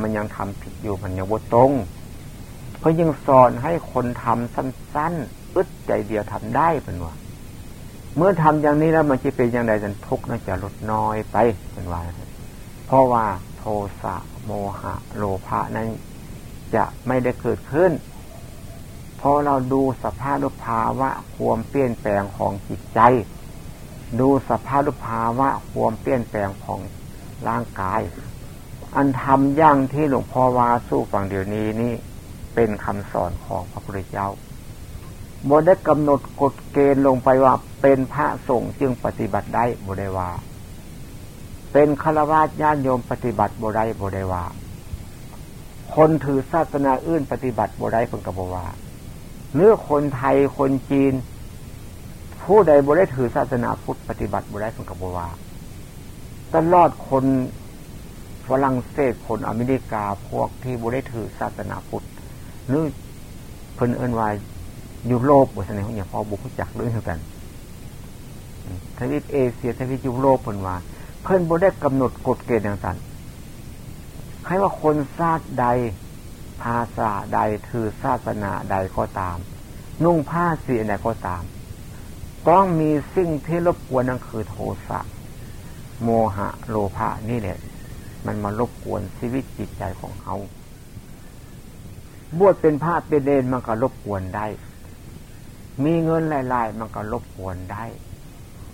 มันยังทำผิดอยู่มันยังบตรงเพราะยังสอนให้คนทำสั้นๆอึดใจเดียวทำได้เป็นว่าเมื่อทำอย่างนี้แล้วมันจะเป็นอย่างไรจนทุกน่าจะลดน้อยไปเป็นว่าเพราะว่าโทสะโมหะ โลภะนั้นจะไม่ได้เกิดขึ้น พอเราดูสภาพรูปภาวะความเปลี่ยนแปลงของจิตใจ ดูสภาพรูปภาวะความเปลี่ยนแปลงของร่างกาย อันทำย่างที่หลวงพ่อวาสู้ฟังเดี๋ยวนี้นี่เป็นคำสอนของพระพุทธเจ้าบได้กำหนดกฎเกณฑ์ลงไปว่าเป็นพระสงฆ์จึงปฏิบัติได้บได้ว่าเป็นฆราวาสญาติโยมปฏิบัติบได้บได้ว่าคนถือศาสนาอื่นปฏิบัติบได้เพิ่งกบว่า เนื้อคนไทยคนจีน ผู้ใดบได้ถือศาสนาพุทธปฏิบัติบได้เพิ่งกบวาตลอดคนฝรั่งเศสคนอเมริกาพวกที่บได้ถือศาสนาพุทธหรือเพิ่นเอินวายยุโรปบทเสนอของอย่างพอบุกจักด้วยกันทวีปเอเชียทวีปยุโรปเพิ่นว่า เพิ่นบ่ได้กำหนดกฎเกณฑ์ต่างๆใครว่าคนชาติใด ภาษาใดถือศาสนาใดก็ตาม นุ่งผ้าสีไหนก็ตาม ต้องมีสิ่งที่รบกวนนั่นคือโทสะโมหะโลภะนี่แหละมันมารบกวนชีวิตจิตใจของเขา บวชเป็นพระเป็นเดนมันก็รบกวนได้ มีเงินหลายๆมันก็รบกวนได้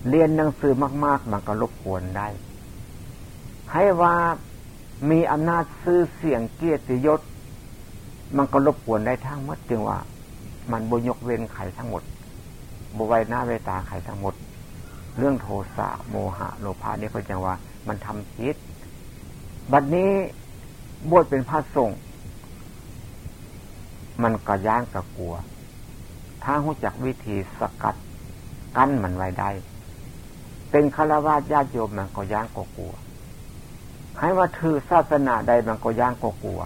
เรียนหนังสือมาก ๆ มันก็รบกวนได้ ให้ว่ามีอำนาจซื้อเสียงเกียรติยศ มันก็รบกวนได้ทั้งหมดจึงว่า มันบยกเว้นไข่ทั้งหมดบไว้หน้าเวตาไข่ทั้งหมด เรื่องโทสะโมหะโลภะนี่ก็จังว่า มันทำพิษบัดนี้บวชเป็นพระสงฆ์มันก็ย่านกับกลัว ถ้าหู้จักวิธีสกัดกั้นมันไว้ได้ เป็นฆราวาสญาติโยมมันก็ย่างก็กลัว ให้ว่าถือศาสนาใดมันก็ย่างก็กลัว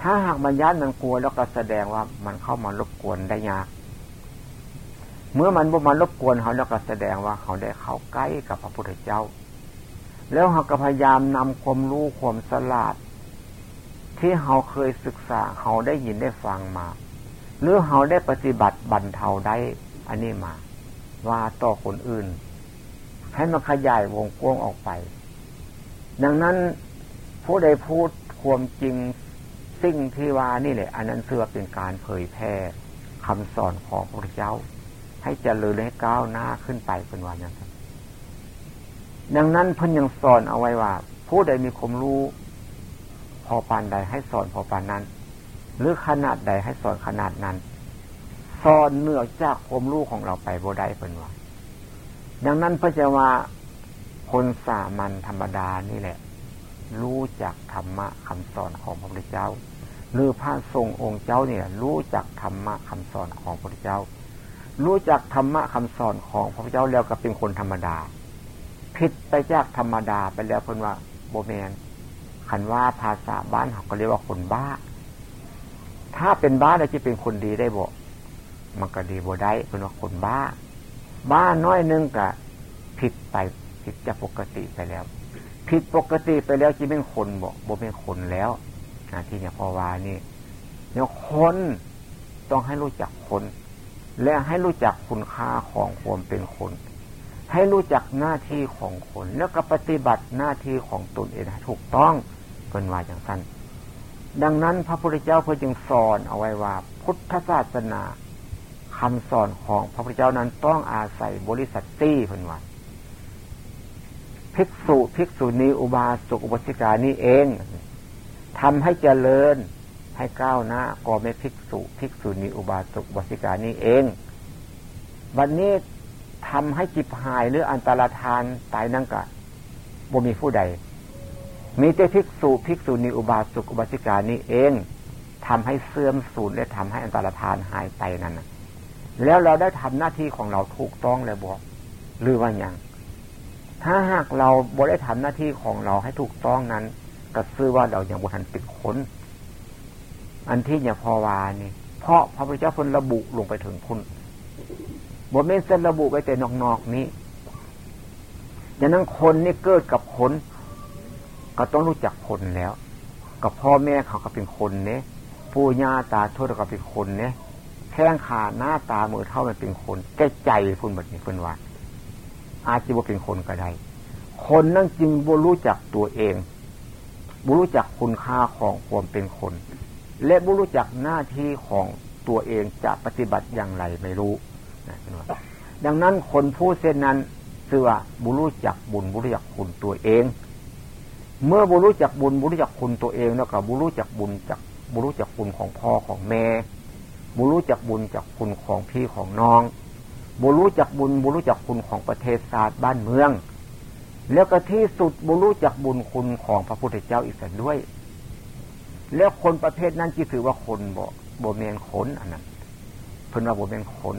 ถ้าหากมันย่านมันกลัวแล้วก็แสดงว่ามันเข้ามารบกวนได้ยาก เมื่อมันบ่มารบกวนเขาแล้วก็แสดงว่าเขาได้เข้าใกล้กับพระพุทธเจ้า แล้วเขาก็พยายามนำความรู้ความสลาด ที่เขาเคยศึกษาเขาได้ยินได้ฟังมา หรือเขาได้ปฏิบัติบรรเทาได้อันนี้มา ว่าต่อคนอื่น ให้มันขยายวงกว้างออกไป ดังนั้นผู้ใดพูดความจริง สิ่งที่ว่านี่แหละ อันนั้นเสื่อเป็นการเผยแพร่คำสอนของพระเจ้า ให้เจริญให้ก้าวหน้าขึ้นไปเป็นวันนั้นดังนั้นเพิ่นยังสอนเอาไว้ว่า ผู้ใดมีความรู้ พอปานใดให้สอนพอปานนั้น หรือขนาดใดให้สอนขนาดนั้นสอนเนื้อจากความรู้ของเราไปบ่ได้เป็นว่าดังนั้นพระเจ้าว่าคนสามัญธรรมดานี่แหละ รู้จักธรรมะคำสอนของพระพุทธเจ้า หรือพระทรงองค์เจ้าเนี่ย รู้จักธรรมะคำสอนของพระพุทธเจ้า รู้จักธรรมะคำสอนของพระพุทธเจ้าแล้วก็เป็นคนธรรมดาผิดไปจากธรรมดาไปแล้วคนว่าโบแมนคันว่าภาษาบ้านเขาก็เรียกว่าคนบ้า ถ้าเป็นบ้าจะเป็นคนดีได้บ่มันก็ดีบ่ได้เป็นว่าคนบ้า บ้าน้อยนึงกะผิดไปผิดจากปกติไปแล้ว ผิดปกติไปแล้วจะเป็นคนบ่บ่เป็นคนแล้วนะที่เนี่ยพอวานี่เนี่ยคนต้องให้รู้จักคน และให้รู้จักคุณค่าของความเป็นคน ให้รู้จักหน้าที่ของคน แล้วก็ปฏิบัติหน้าที่ของตนเองให้ถูกต้องเป็นว่าอย่างสั้นดังนั้นพระพุทธเจ้าเพระจึงสอนเอาไว้ว่า พุทธศาสนาคำสอนของพระพุทธเจ้านั้นต้องอาศัยบริสัทตี้เพิ่นว่า ภิกษุภิกษุณีอุบาสกอุบาสิกานี้เองทำให้เจริญให้ก้าวหน้าก็ไม่ภิกษุภิกษุณีอุบาสกอุบาสิกานี้เอง วันนี้ทำให้จิบหายหรืออันตรธานตายนั่งกะบ่มีผู้ใด มีแต่ภิกษุภิกษุณีอุบาสกอุบาสิกานี้เองทำให้เสื่อมสูญและทำให้อันตรธานหายไปนั่นแล้วเราได้ทำหน้าที่ของเราถูกต้องแล้วบอกหรือว่าอย่าง ถ้าหากเราบ่ได้ทำหน้าที่ของเราให้ถูกต้องนั้นก็ซื้อว่าเราอย่างบุทันติดขนอันที่อย่างพอวานี่ เพราะพระพุทธเจ้าคนระบุลงไปถึงคุณบทเมนเส้นระบุไปแต่นอกๆนี้ดังนั้นคนนี่เกิดกับคนก็ต้องรู้จักคนแล้ว กับพ่อแม่เขาก็เป็นคนเนี่ยปู่ย่าตาทวดก็เป็นคนเนี่ยแข้งขาหน้าตามือเท่ามันเป็นคนแก้ใจคุณแบบนี้คุณว่า อาจจะว่าเป็นคนก็ได้คนนั่นจึงบ่รู้จักตัวเองบ่รู้จักคุณค่าของความเป็นคน และบ่รู้จักหน้าที่ของตัวเองจะปฏิบัติอย่างไรไม่รู้ดังนั้นคนผู้เส้นนั้นเสื่อบุรู้จักบุญบุรู้จักคุณตัวเอง เมื่อบุรู้จักบุญบุรู้จักคุณตัวเองแล้วก็บุรู้จักบุญจากบุรู้จักบุญของพ่อของแม่บุรู้จักบุญจากคุณของพี่ของน้อง บุรู้จักบุญบุรู้จักคุณของประเทศศาสตร์บ้านเมือง แล้วก็ที่สุดบุรู้จักบุญคุณของพระพุทธเจ้าอีกสักด้วย แล้วคนประเภทนั้นจีถือว่าคนบ่บ่เมนขนอันนั้นเพิ่นว่าบ่เมนขน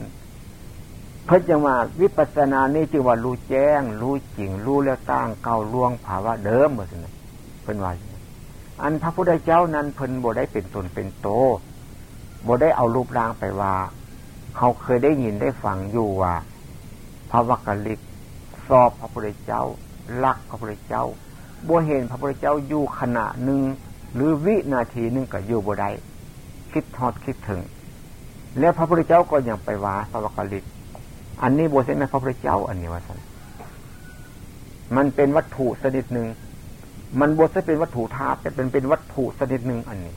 เพิ่นจังว่าวิปัสสนานี่จึงว่ารู้แจ้ง รู้จริง รู้แล้วตั้งเก่าล่วงภาวะเดิมเหมือนกันเพิ่นว่าอันพระพุทธเจ้านั้นเพิ่นบ่ได้เป็นตนเป็นโตบ่ได้เอารูปร่างไปว่า เขาเคยได้ยินได้ฟังอยู่ว่า พระวักกลิกสอบพระพุทธเจ้าลักพระพุทธเจ้าบ่เห็นพระพุทธเจ้าอยู่ขณะหนึ่งหรือวินาทีหนึ่งก็อยู่บ่ได้คิดทอดคิดถึง แล้วพระพุทธเจ้าก็ยังไปว่าพระวักกลิกอันนี้โบเซนพระพุทธเจ้า อันนี้ว่าสันมันเป็นวัตถุชนิดหนึ่ง มันบทจะเป็นวัตถุธาตุแต่เป็นเป็นวัตถุชนิดหนึ่งอันนี้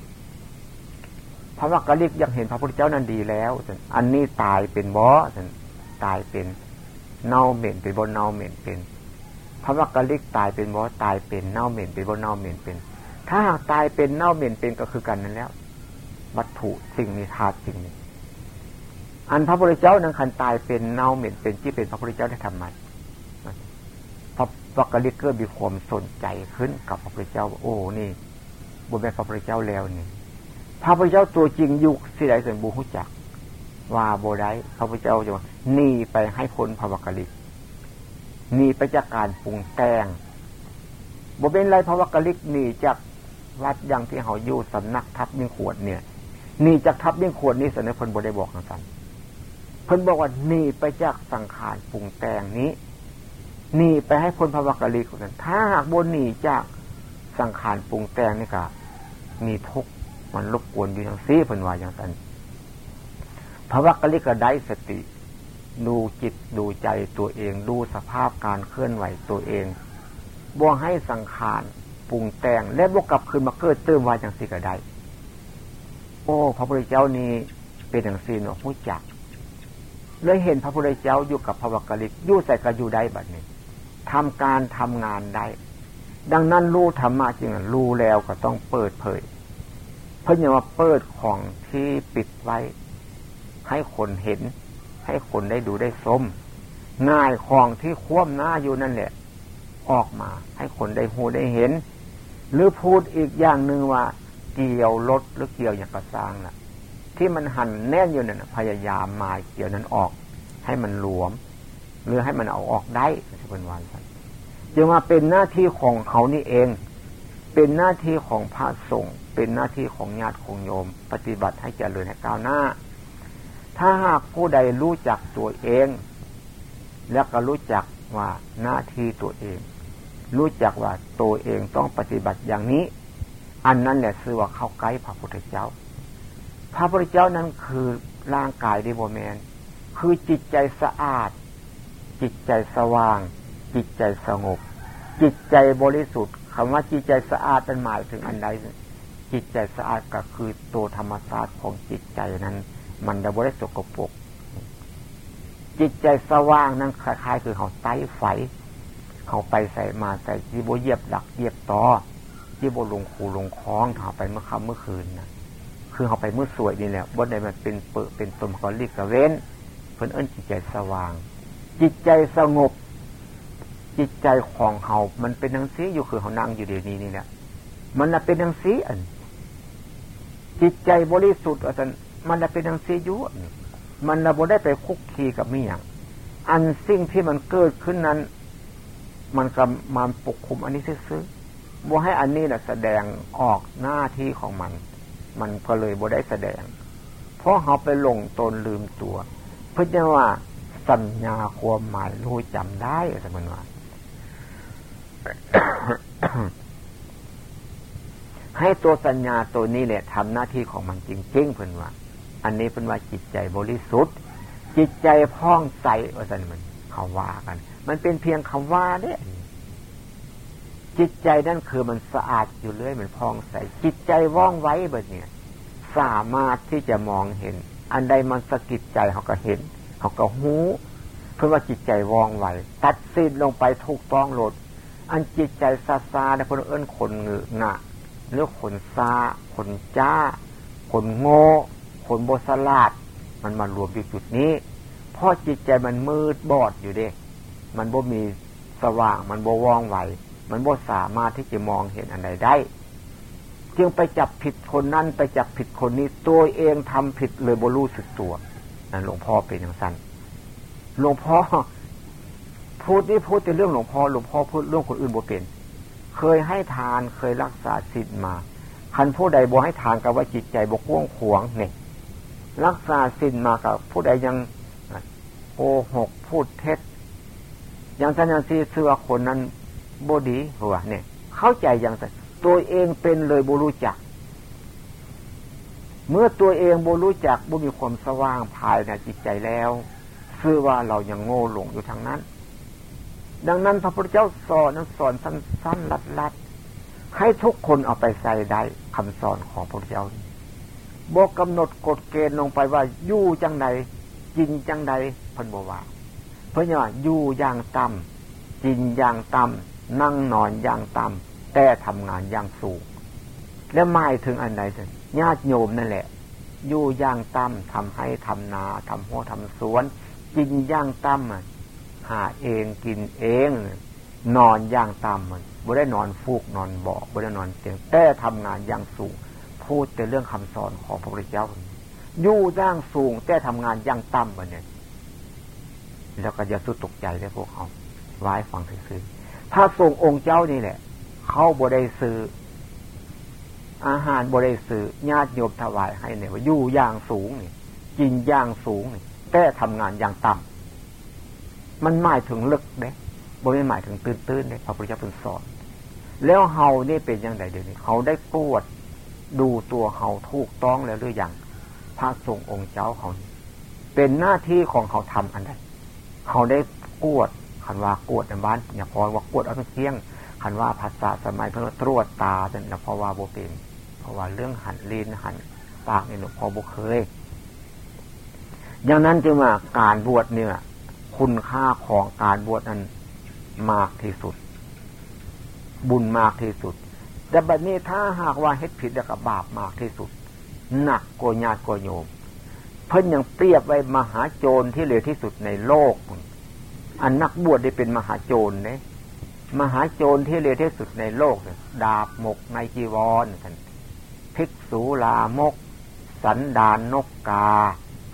พระวักกะลิกยังเห็นพระพุทธเจ้านั้นดีแล้วอันนี้ตายเป็นบ่ตายเป็นเน่าเหม็นเป็นบ่เน่าเหม็นเป็นพระวักกะลิกตายเป็นบ่ตายเป็นเน่าเหม็นเป็นบ่เน่าเหม็นเป็น ถ้าหากตายเป็นเน่าเหม็นเป็นก็คือกันนั้นแล้ว วัตถุสิ่งนี้ธาตุสิ่งนี้อันพระพุทธเจ้านั้นคันตายเป็นเน่าเหม็นเป็นที่เป็นพระพุทธเจ้าได้ทำมาพระวักกะลิกเกิดมีความสนใจขึ้นกับพระพุทธเจ้า โอ้นี่บุญแม่พระพุทธเจ้าแล้วนี่ พระพุทธเจ้าตัวจริงยุคสิไดเสนบูหุจัก ว่าโบได้พระพุทธเจ้าจะว่านี่ไปให้พ้นพระวักะลิกนี่ไปจากการปรุงแต่งบ่เป็นไรพระวักะลิกนี่จากวัดยังที่เขาอยู่สำนักทับยิ่งขวดเนี่ยนี่จากทับยิ่งขวดนี่สนพลบได้บอกนะท่านเพิ่นบอกว่านี่ไปจากสังขารปรุงแต่งนี้นี่ไปให้พ้นพระวักะลิกนั้นถ้าหากบนนี่จากสังขารปรุงแต่งนี่ก็มีทุกข์ มันรบกวนอยู่อย่างซีเพิ่นว่าอย่างนั้นพระวักะลิกระไดสติ ดูจิตดูใจตัวเอง ดูสภาพการเคลื่อนไหวตัวเองบ่ให้สังขารปรุงแต่งและบวกกลับคืนมาเกิดเติมวาอย่างซีก็ไดโอ้พระพุทธเจ้านี้เป็นอย่างซีเนาะผู้จักเลยเห็นพระพุทธเจ้าอยู่กับพระวักะลิกอยู่ใส่กระอยู่ได้บัดนี้ทำการทำงานได้ ดังนั้นรู้ธรรมะจริงรู้แล้วก็ต้องเปิดเผย เพื่อว่าเปิดของที่ปิดไว้ ให้คนเห็น ให้คนได้ดูได้สมง่ายของที่คว่ำหน้าอยู่นั่นแหละ ออกมา ให้คนได้หูได้เห็น หรือพูดอีกอย่างหนึ่งว่า เกี่ยวรถหรือเกี่ยวอย่างกระซังน่ะ ที่มันหันแน่นอยู่นั่นพยายามมาเกี่ยวนั้นออก ให้มันหลวม หรือให้มันเอาออกได้ที่เป็นวันจึงมาเป็นหน้าที่ของเขานี่เอง เป็นหน้าที่ของพระสงฆ์เป็นหน้าที่ของญาติของโยม ปฏิบัติให้เจริญให้ก้าวหน้า ถ้าหากผู้ใดรู้จักตัวเอง แล้วก็รู้จักว่าหน้าที่ตัวเอง รู้จักว่าตัวเองต้องปฏิบัติอย่างนี้ อันนั้นแหละคือว่าเข้าใกล้พระพุทธเจ้า พระพุทธเจ้านั้นคือร่างกายดีโบแมน คือจิตใจสะอาด จิตใจสว่าง จิตใจสงบ จิตใจบริสุทธิ์ คำว่าจิตใจสะอาดเป็นหมายถึงอันใดจิตใจสะอาดก็คือตัวธรรมชาติของจิตใจนั้น มันได้บริสุทธิ์กปกจิตใจสว่างนั้นคล้ายๆ คือเขาไต้ไฟ เขาไปใส่มาใส่จีโบเยียบหลักเยียบต่อจีโบลงคูลงคล้องเขาไปเมื่อค่ำเมื่อคืนนะคือเขาไปเมื่อสวยนี่แหละบนใดมันเป็นเปิดเป็นตมกอลิกกระเว้นเพื่อนเอิ้นจิตใจสว่าง จิตใจสงบ จิตใจของเขา มันเป็นนังซีอยู่คือเขานั่งอยู่เดี๋ยวนี้นี่แหละมันเป็นนังซีอัน จิตใจบริสุทธิ์อันมันเป็นนังซีอยู่มันระบบได้ไปคุกคีกับมีอย่างอันสิ่งที่มันเกิดขึ้นนั้น มันกำมันปกคุมอันนี้ซื้อบ่ให้อันนี้แหละแสดงออกหน้าที่ของมัน มันก็เลยบ่ได้แสดง เพราะเขาไปหลงตนลืมตัว เพื่อจะว่าสัญญาความหมายรู้จำได้สมมติว่า ให้ตัวสัญญาตัวนี้แหละทำหน้าที่ของมันจริงๆเพื่อนว่า อันนี้เป็นว่าจิตใจบริสุทธิ์ จิตใจพ่องใสว่าสันมันเขาว่ากัน มันเป็นเพียงคำว่าเนี่ยจิตใจนั่นคือมันสะอาดอยู่เรื่อยมันพองใส จิตใจว่องไวแบบนี้สามารถที่จะมองเห็น อันใดมันสะกิดใจเขาก็เห็น เขาก็หูเพื่อว่าจิตใจว่องไวตัดสินลงไปถูกต้องโหลด อันจิตใจซาซาในคนเอิ้นคนเงืองะหรือคนซาคนจ้า คนโง่คนโบสลาด มันมารวมอยู่จุดนี้ เพราะจิตใจมันมืดบอดอยู่เด้ มันบ่มีสว่างมันบ่ว่องไวมันบ่สามารถที่จะมองเห็นอันใดได้ จึงไปจับผิดคนนั้นไปจับผิดคนนี้ตัวเองทำผิดเลยบ่รู้สึกตัวนั่นหลวงพ่อเป็นอย่างสั้นหลวงพ่อ พูดนี่พูดแต่เรื่องหลวงพ่อหลวงพ่อพูดเรื่องคนอื่นบ่เป็น เคยให้ทานเคยรักษาศีลมาคันผู้ใดบ่ให้ทานกับว่าจิตใจบกว้งขวงเนี่ยรักษาศีลมากับผู้ใดยังโกหกพูดเท็จอย่างสัญญาซีเสือคนนั้นบดีหัวเนี่ย เข้าใจอย่างไรตัวเองเป็นเลยบุรู้จัก เมื่อตัวเองบุรู้จักบุมีความสว่างภายในจิตใจแล้วคือว่าเรายังโง่หลงอยู่ทางนั้น ดังนั้นพระพุทธเจ้าสอนนั้นสอนสั้นๆลัดๆให้ทุกคนเอาไปใส่ได้คำสอนของพระพุทธเจ้าบอกกำหนดกฎเกณฑ์ลงไปว่ายู่จังใดจริงจังใดพันบว่าเพราะว่ายู่อย่างต่ำจริงอย่างต่ำนั่งนอนอย่างต่ำแต่ทำงานอย่างสูง และหมายถึงอันใดญาติโยมนั่นแหละอยู่ย่างต่ำทำให้ทำนาทำหัวทำสวน กินย่างต่ำ หาเองกินเอง นอนย่างต่ำมันบ่ได้นอนฟูกนอนเบาบ่ได้นอนเตียงแต่ทำงานอย่างสูง พูดแต่เรื่องคำสอนของพระพุทธเจ้าอยู่ย่างสูง แต่ทำงานย่างต่ำมันเนี่ยแล้วก็จะสุดตกใจได้พวกเขาไว้ฟังซื่อพระทรงองค์เจ้านี่แหละ เขาบริซื้ออาหารบริซื้อญาติโยมถวายให้เนี่ยว่าอยู่อย่างสูงนี่กินอย่างสูงนี่แต่ทำงานอย่างต่ำ มันหมายถึงลึกเด้บ่ไม่หมายถึงตื้นตื้นเด้พระพุทธเจ้าเป็นสอน แล้วเฮานี่เป็นยังไงเดี๋ยวนี้เขาได้ปวดดูตัวเฮาถูกต้องแล้วหรือยังพระทรงองค์เจ้าเขา เป็นหน้าที่ของเขาทำอันใดเขาได้ปวดคันว่ากวดในบ้านอย่าพอว่ากวดเอาเที่ยงคันว่าภาษาสมัยเพื่อตรวจตาแต่อย่าพอว่าโบเป็นเพราะว่าเรื่องหันลีนหันปากเนี่หนูพอบุเคยอย่างนั้นจึงว่าการบวชเนี่ย คุณค่าของการบวชนั้นมากที่สุด บุญมากที่สุด แต่บัดนี้ถ้าหากว่าเฮ็ดผิดแล้วก็บาปมากที่สุด หนักกว่าญาติกว่าโยม เพิ่นยังเปรียบไว้มหาโจรที่เลวที่สุดในโลก อันนักบวชได้เป็นมหาโจรเนี่ยมหาโจรที่เลวที่สุดในโลกเนี่ยดาบหมกในจีวรท่านภิกษุลามก สันดานนกกา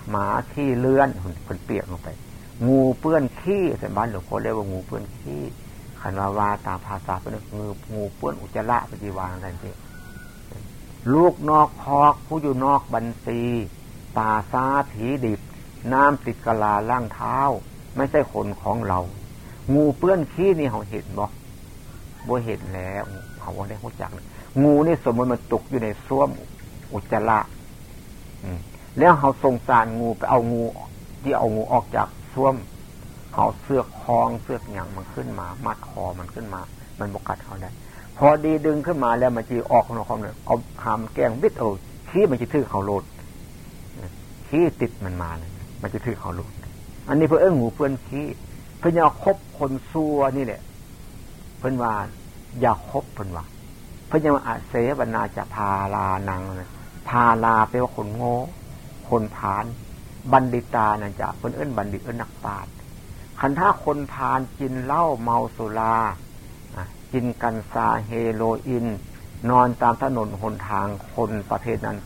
หมาขี้เลื่อนคนเปียกลงไป งูเปื้อนขี้แต่บ้านหลวงพ่อเรียกว่างูเปื้อนขี้ขันวาวาตามภาษาเป็นงูงูเปื้อนอุจจาระปฏิวางอะไรนี่ลูกนอกคอกผู้อยู่นอกบันซีตาซาผีดิบ น้ำติดกะลาล่างเท้า ไม่ใช่คนของเรา งูเปื้อนขี้นี่เขาเห็นบอกบ่เห็นแล้วเขาว่าได้หัวจักงูนี่สมมติมันตกอยู่ในส้วมอุจจาระแล้วเขาสงสารงูไปเอางู ที่เอางูออกจาก ส้วมเขาเสือกคองเสือกหยังมันขึ้นมา มัดคอมันขึ้นมา มันบกัดเขาได้ พอดีดึงขึ้นมาแล้วมันจะออกของความเนี่ยเอาหามแกงวิทย์เอาขี้มันจะถือเขาโลดขี้ติดมันมาเลยมันจะถือเขาโลดอันนี้เพื่อเอื้อหูเพื่อนขี้เพื่อนอยาคบคนซัวนี่แหละ เพื่อนว่าอยากคบเพื่อนว่าเพื่อนยังอาเสวนาจะพาลานังพาลาแปลว่าคนโง่คนผาน บัณฑิตานั่นจะเพื่นเอื้นบัณฑิตเอื้นนักปราชญ์คันถ้าคนพานกินเหล้าเมาสุรากินกันซาเฮโรอีนนอนตามถนนหนทางคนประเภทนั้น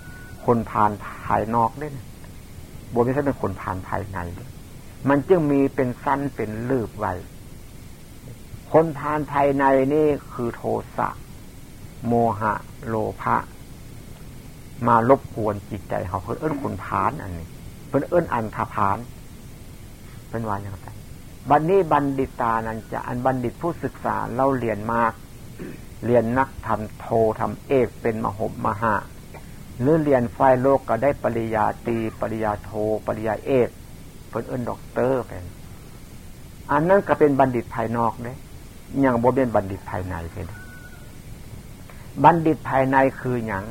คนผ่านภายนอกเล่นบนไม่ใช่เป็นคนผ่านภายใน มันจึงมีเป็นสั้นเป็นลืบไว้ คนผ่านภายในนี่คือโทสะ โมหะ โลภะ มารบกวนจิตใจเขาเพื่อเอื้นคนพานอันนี้ พื่อเอื้นอันทพานเป็นวันอย่างไรบัดนนี้บัณฑิตานันจะอันบัณฑิตผู้ศึกษาเล่าเรียนมาก เรียนนักทำโททำเอกเป็นมหมมหาหรือเรียนฝ่ายโลกก็ได้ปริญาตีปริญาโท ปริญาเอกเป็นเอิญด็อกเตอร์เป็นอันนั้นก็เป็นบัณฑิตภายนอกเนี่ยยังบ่เป็นบัณฑิตภายในเป็นบัณฑิตภายในคืออย่าง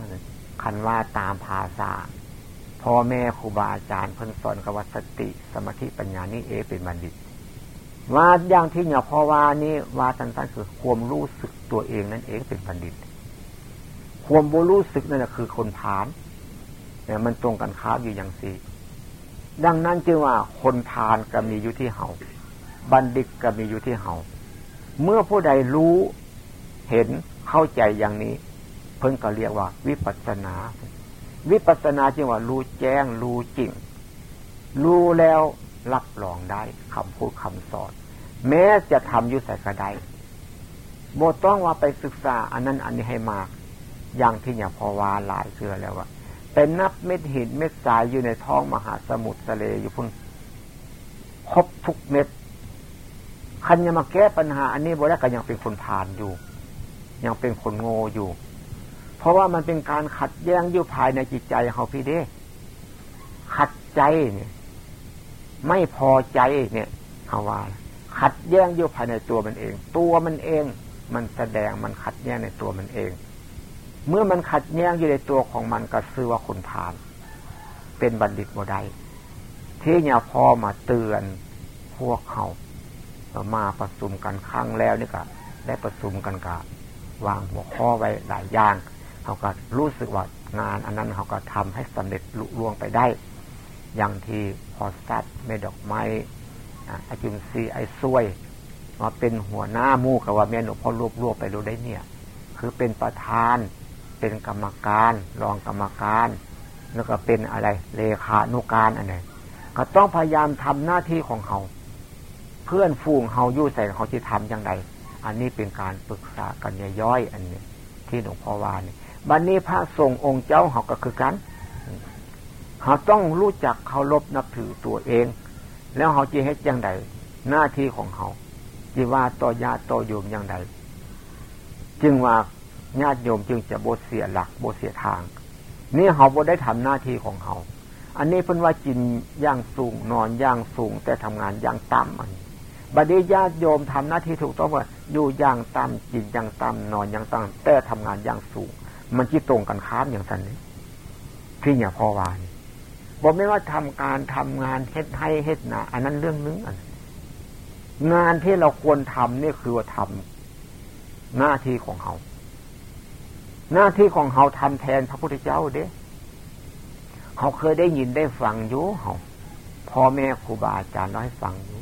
คันว่าตามภาษา พ่อแม่ครูบาอาจารย์เพิ่นสอนกวัสติสมาธิปัญญานี่เอเป็นบัณฑิตว่าอย่างที่เนี่ยพอว่านี่ว่าสั้นๆคือความรู้สึกตัวเองนั่นเองเป็นบัณฑิต ความบรู้สึกนั่นแหะคือคนผานเนี่ยมันตรงกันข้ามอยู่อย่างสี่ดังนั้นจึงว่าคนพานก็มีอยู่ที่เฮาบัณฑิตก็มีอยู่ที่เฮาเมื่อผู้ใดรู้เห็นเข้าใจอย่างนี้ เพิ่นก็เรียกว่าวิปัสนา วิปัสนาจึงว่ารู้แจ้งรู้จริง รู้แล้วรับรองได้คำพูดคำสอน แม้จะทำยุใส่กระไดโบต้องว่าไปศึกษา อันนั้นอันนี้ให้มาก อย่างที่อย่างพอวาหลายเชื่อแล้วว่าเป็นนับเม็ดหินเม็ดทรายอยู่ในท้องมหาสมุทรทะเลอยู่พุ่นครบทุกเม็ดคันยังมาแก้ปัญหา อันนี้โบได้ก็ยังเป็นคนผ่านอยู่ ยังเป็นคนโง่อยู่ เพราะว่ามันเป็นการขัดแย้งอยู่ภายในจิตใจเขาพี่เด้ ขัดใจเนี่ย ไม่พอใจเนี่ยเขาว่า ขัดแย้งอยู่ภายในตัวมันเอง ตัวมันเอง มันแสดงมันขัดแย้งในตัวมันเอง เมื่อมันขัดแย้งอยู่ในตัวของมันก็ซื้อว่าคนผ่านเป็นบัณฑิตโมได้ที่เนี่ยพอมาเตือนพวกเขามาประชุมกันครั้งแล้วนี่ก็ได้ประชุมกันกับวางหัวข้อไว้หลายอย่าง เขาก็รู้สึกว่างานอันนั้นเขาก็ทำให้สำเร็จลุล่วงไปได้ อย่างที่พอสัตเมดอกไม้อจุนซีไอซวยมาเป็นหัวหน้ามู่กับว่าแม่หนูพ่อรวบรวบไปรู้ได้เนี่ย คือเป็นประธาน เป็นกรรมการ รองกรรมการ แล้วก็เป็นอะไรเลขานุการอันไหนก็ต้องพยายามทำหน้าที่ของเขา เพื่อนฟูงเขายู่ใส่เขาที่ทำอย่างไรอันนี้เป็นการปรึกษากันย่อยอันนี้ที่หลวงพ่อวานี่ บัดนนี้พระทรงองค์เจ้าเขาก็คือกันเขาต้องรู้จักเคารพนับถือตัวเอง แล้วเขาจะให้อย่างไรหน้าที่ของเขาจีว่าต่อญาติต่อโยมอย่างไรจึงว่าญาติโยมจึงจะโบเสียหลักโบเสียทาง นี่เขาโบได้ทำหน้าที่ของเขาอันนี้เพิ่นว่ากินย่างสูงนอนย่างสูง แต่ทำงานย่างต่ำอันบัดนี้ญาติโยมทำหน้าที่ถูกต้องว่าอยู่ย่างต่ำกินย่างต่ำนอนย่างต่ำแต่ทำงานย่างสูง มันที่ตรงกันข้ามอย่างสันนี้ที่เนี่ยพ่อวานบอกไม่ว่าทำการทำงานเฮ็ดให้เฮ็ดนาอันนั้นเรื่องนึงอันงานที่เราควรทำนี่คือว่าทำหน้าที่ของเขาหน้าที่ของเขาทำแทนพระพุทธเจ้าเด้เขาเคยได้ยินได้ฟังอยู่เขาพ่อแม่ครูบาอาจารย์เล่าให้ฟังอยู่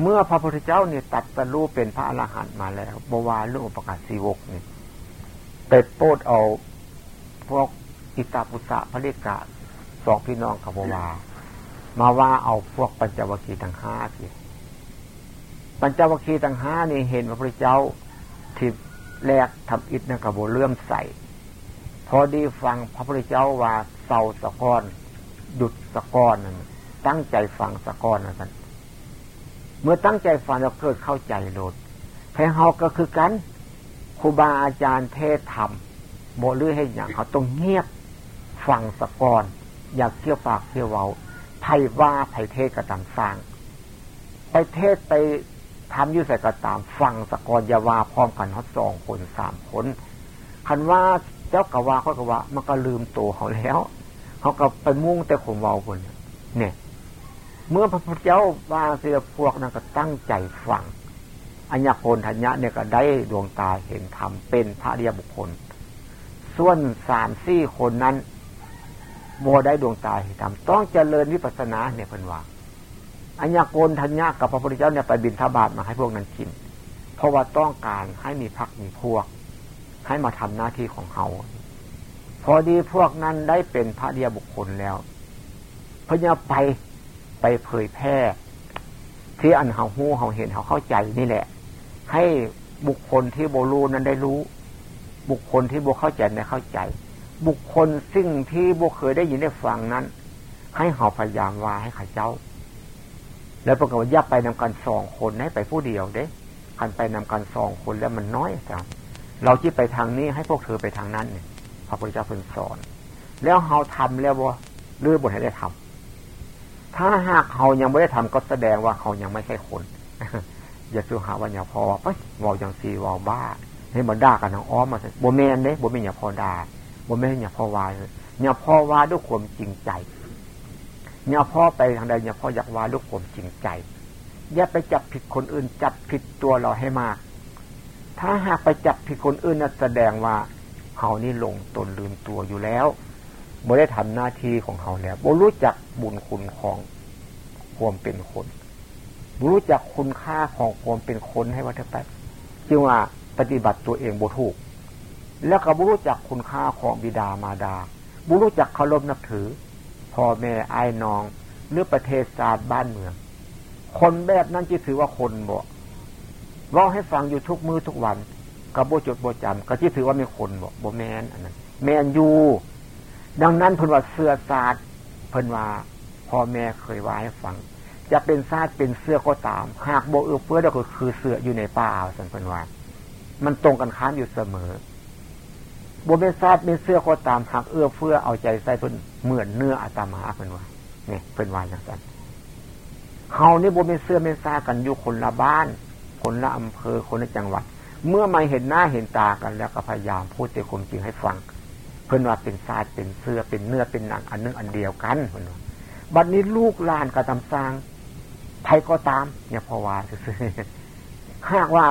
เมื่อพระพุทธเจ้าเนี่ยตัดสรู้เป็นพระอรหันต์มาแล้วบวาเรื่องอุปการสีวกเนี่ย เต็ดโปดเอาพวกอิตาปุสะพระเลกะสองพี่น้องกับบวามาว่าเอาพวกปัญจวัคคีย์ทั้งห้าสิปัญจวัคคีย์ทั้งห้านี่เห็นพระพุทธเจ้าที่แรกทำอิฐนะกระโบเลื่อมใส่พอดีฟังพระพุทธเจ้าว่าเศร้าสะก้อนหยุดสะก้อนนั่นตั้งใจฟังสะก้อนนั่นเมื่อตั้งใจฟังแล้วเกิดเข้าใจโลดแพ้เฮาก็คือกัน ครูบาอาจารย์เทศธรรมโบลือให้อย่างเขาต้องเงียบฟังสะกอนอยากเที่ยวปากเที่ยวเว้าไพ่ว่าไพ่เทศกระตามสร้าง ไปเทศไปทำยุ่ใส่ก็ตาม ฟังสกอรยาวาพร้อมกันเขาสองคนสามคนคันว่าเจ้ากะว่าเขากะว่า มันก็ลืมตัวเขาแล้วเขาก็ไปมุ่งแต่ข่มเวาคนเนี่ย เมื่อพระพุทธเจ้าว่าเสียพวกนั้นก็ตั้งใจฟัง อัญญาโคนทัญญะเนี่ยก็ได้ดวงตาเห็นธรรมเป็นพระเดียบุคคล ส่วนสามสี่คนนั้นโมได้ดวงตาเห็นธรรมต้องเจริญวิปัสสนาเนี่ยเพิ่นว่าอัญญาโกนทัญญากับพระพุทธเจ้าเนี่ยไปบินทบาทมาให้พวกนั้นกิน เพราะว่าต้องการให้มีพักมีพวก ให้มาทำหน้าที่ของเขาพอดีพวกนั้นได้เป็นพระเดียบุคคลแล้วพญาไปไปเผยแพร่ที่อันเขาหูเขาเห็นเขาเข้าใจนี่แหละ ให้บุคคลที่โบรู้นั้นได้รู้ บุคคลที่โบเข้าใจได้เข้าใจ บุคคลซึ่งที่โบเคยได้ยินได้ฟังนั้น ให้เขาพยายามว่าให้ข้าเจ้า แล้วปรากฏว่ายับไปนำกันสองคนให้ไปผู้เดียวเด้คันไปนำกันสองคนแล้วมันน้อยจังเราที่ไปทางนี้ให้พวกเธอไปทางนั้นเนี่ยพระพุทธเจ้าเพิ่นสอน แล้วเขาทำแล้วว่าหรือบทให้ได้ทำถ้าหากเขายังไม่ได้ทำก็แสดงว่าเขายังไม่ใช่คน อย่าสูหาว่าอย่าพอไปวออย่างซีวอบ้าให้มันด่ากันทั้งอ้อมมาโบเมนเด้โบเมนอย่าพอด่าโบเมนอย่าพอวายอย่าพอว่าด้วยความจริงใจอย่าพ่อไปทางใดอย่าพ่ออยากว่าด้วยความจริงใจอย่าไปจับผิดคนอื่น จับผิดตัวเราให้มาก ถ้าหากไปจับผิดคนอื่นนั่นแสดงว่าเขานี่หลงตนลืมตัวอยู่แล้วบ่ได้ทำหน้าที่ของเขาแล้วบ่รู้จักบุญคุณของความเป็นคน รู้จักคุณค่าของความเป็นคนให้วัฏไปจึงว่าปฏิบัติตัวเองบ่ถูก แล้วก็บ่รู้จักคุณค่าของบิดามารดาบ่รู้จักเคารพนับถือพ่อแม่ไอ้น้อง หรือประเทศศาสตร์บ้านเมือง คนแบบนั้นจะถือว่าคนบ่ว่าให้ฟังอยู่ทุกมือทุกวันกับโบจดโบจำก็ที่ถือว่ามีคนบอกโบแมนอันนั้นแมนยูดังนั้นเพิ่นว่าเสื้อศาสตร์เพิ่นว่าพ่อแม่เคยว่าให้ฟัง จะเป็นศาสตร์เป็นเสื้อก็ตาม หากโบเอือเฟื้อก็คือเสืออยู่ในป่าเอาสันเพิ่นว่ามันตรงกันข้ามอยู่เสมอโบเป็นศาสตร์เป็นเสื้อก็ตามหากเอื้อเฟื้อเอาใจใส่เพิ่นเหมือนเนื้ออาตมาเพิ่นว่าเนี่ยเพิ่นว่าอย่างนั้นเฮานี่โบเป็นเสื้อเป็นซากันอยู่คนละบ้าน คนละอำเภอคนละจังหวัด เมื่อมาเห็นหน้าเห็นตากันแล้วก็พยายามพูดแต่ความจริงให้ฟัง เพื่อนว่าเป็นซาดเป็นเสื้อเป็นเนื้อเป็นหนังอันนึงอันเดียวกันเพื่อนว่าบัดนี้ลูกหลานกระทำสร้าง ใครก็ตามเนี่ยพอว่าซื้อหากว่า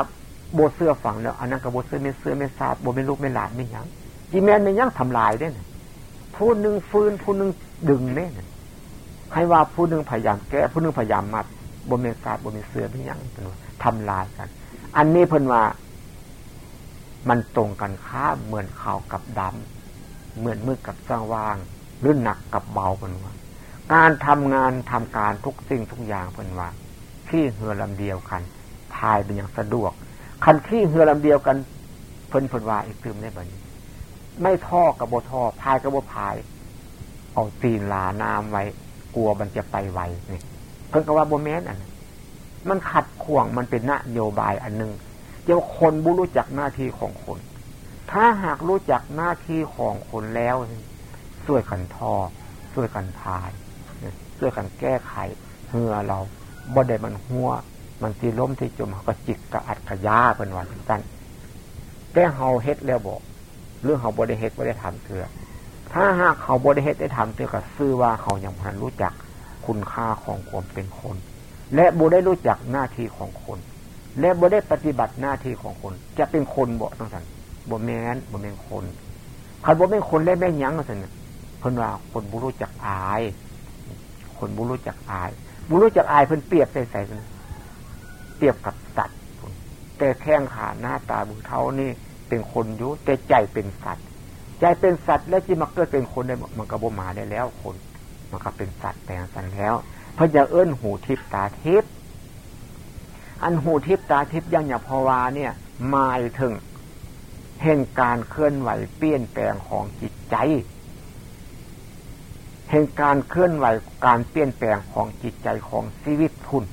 โบเสื้อฝังแล้วอันนั้นกับโบเสื้อไม่เสื้อไม่ซาดโบไม่ลูกไม่หลานไม่ยังจีแมนไม่ยังทำลายได้นี่ยผู้หนึ่งฟื้นผู้หนึ่งดึงเนี่ยให้ว่าผู้หนึ่งพยายามแก้ผู้หนึ่งพยายามมัดโบเมซาดโบเมเสื้อไม่ยังทำลายกัน อันนี้เพิ่นว่า มันตรงกันข้ามเหมือนขาวกับดำเหมือนมืดกับสว่าง หรือหนักกับเบาเป็นว่า การทำงานทำการทุกสิ่งทุกอย่างเป็นว่าที่เหือลำเดียวกันพายเป็นอย่างสะดวก คันที่เหือลำเดียวกันเพิ่นเพิ่นว่าอีกตืมได้บ่นี้ ไม่ท่อกับโบท่อพายกับโบพาย เอาตีนลาน้ำไว้ กลัวมันจะไปไวนี่เพิ่นก็ว่าโบแมนอันมันขัดข่วงมันเป็นนโยบายอันหนึ่งเจ้าคนบุรู้จักหน้าที่ของคน ถ้าหากรู้จักหน้าที่ของคนแล้วช่วยกันท่อช่วยกันพาย ช่วยกันแก้ไขเหือเราบ่ได้มันหัว มันตีล้มที่จมก็จิกกระอัดกระยาเป็นวันสั้นแต่เฮาเฮ็ดแล้วบอกเรื่องเฮาบ่ได้เฮ็ดบ่ได้ทำเถื่อถ้าหากเขาบ่ได้เฮ็ดได้ทำเถื่อก็ซื่อว่าเขายังพันรู้จักคุณค่าของความเป็นคน และบ่ได้รู้จักหน้าที่ของคน และบ่ได้ปฏิบัติหน้าที่ของคน จะเป็นคนบ่ต้องสันบ่แมนบ่แมนคนคันบ่เป็นคนและแม่ยั้งสันเพิ่นว่าคนบุรุษจักอาย คนบุรุษจักอายบุรุษจักอายเพิ่นเปรียบใส่ใส่เปรียบกับสัตว์แต่แข้งขาหน้าตาบุเท้านี่เป็นคนยุแต่ใจเป็นสัตว์ ใจเป็นสัตว์แล้วที่มาเกิดเป็นคนได้มันก็บ่มาได้แล้วคน มันก็เป็นสัตว์แต่สันแล้วพระจะเอื้นหูทิพตาทิพอันหูทิพตาทิพยังอย่าพวาเนี่ยหมายถึงเห็นการเคลื่อนไหวเปลี่ยนแปลงของจิตใจ เห็นการเคลื่อนไหวการเปลี่ยนแปลงของจิตใจของชีวิตคุณ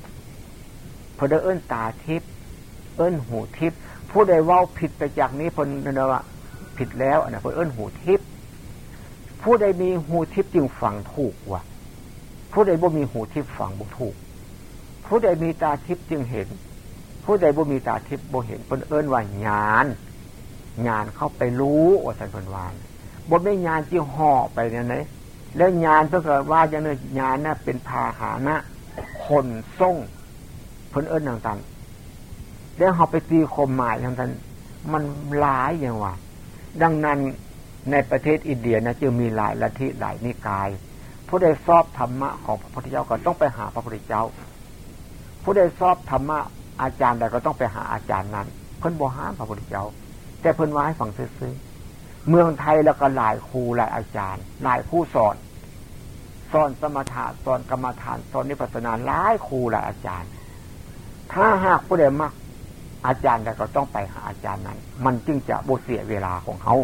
พอได้เอิ้นตาทิพย์เอิ้นหูทิพย์ผู้ใดว่าผิดไปจากนี้พนนว่าผิดแล้วนะพอเอิ้นหูทิพย์ผู้ใดมีหูทิพย์จึงฝังถูกว่ะผู้ใดบ่มีหูทิพย์ฝังบ่ถูก ผู้ใดมีตาทิพย์จึงเห็น ผู้ใดบ่มีตาทิพย์บ่เห็นเพิ่นเอิ้นว่าญาณญาณเข้าไปรู้ว่าสันพนวานบ่ไม่ญาณที่ห่อไปเนี่ยนะ แล้วญาณเพื่อว่าอย่างนี้ญาณน่ะเป็นพาหานะคนส่งเพิ่นเอิ้นต่างๆแล้วเขาไปตีคมหมายทางนั้นมันหลายอย่างว่าดังนั้นในประเทศอินเดียนะจึงมีหลายลัทธิหลายนิกาย ผู้ใดชอบธรรมะของพระพุทธเจ้าก็ต้องไปหาพระพุทธเจ้า ผู้ใดสอบธรรมะอาจารย์ใดก็ต้องไปหาอาจารย์นั้น เพิ่นบ่ห้าพระพุทธเจ้า แต่เพิ่นว่าให้ฟังซื้อ เมืองไทยแล้วก็หลายครูหลายอาจารย์ หลายผู้สอนสอนสมถะสอนกรรมฐานสอนนิพพานาหลายครูหลายอาจารย์ ถ้าหากผู้ใดมักอาจารย์ใดก็ต้องไปหาอาจารย์นั้น มันจึงจะบเสียเวลาของเขา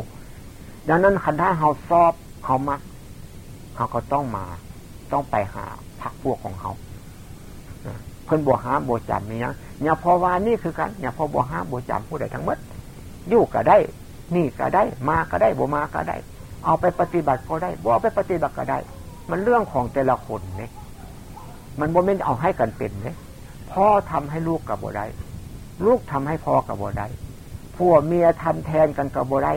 ดังนั้นคันถ้าเขาสอบเขามักเขาก็ต้องมา ต้องไปหาพักพวกของเขาเพิ่นบัวหาบัวจำนี่นะอย่าพอวานี่คือกันอย่าพอบัวหาบัวจำผู้ใดทั้งหมดอยู่ก็ได้ นี่ก็ได้มาก็ได้บัวมาก็ได้ เอาไปปฏิบัติก็ได้บัวไปปฏิบัติก็ได้ มันเรื่องของแต่ละคนเนี่ยมันบ่ไม่เอาให้กันเป็นเนี่ยพ่อทำให้ลูกกับบัวได้ลูกทำให้พ่อกับบัวได้ผัวเมียทำแทนกันกับบัวได้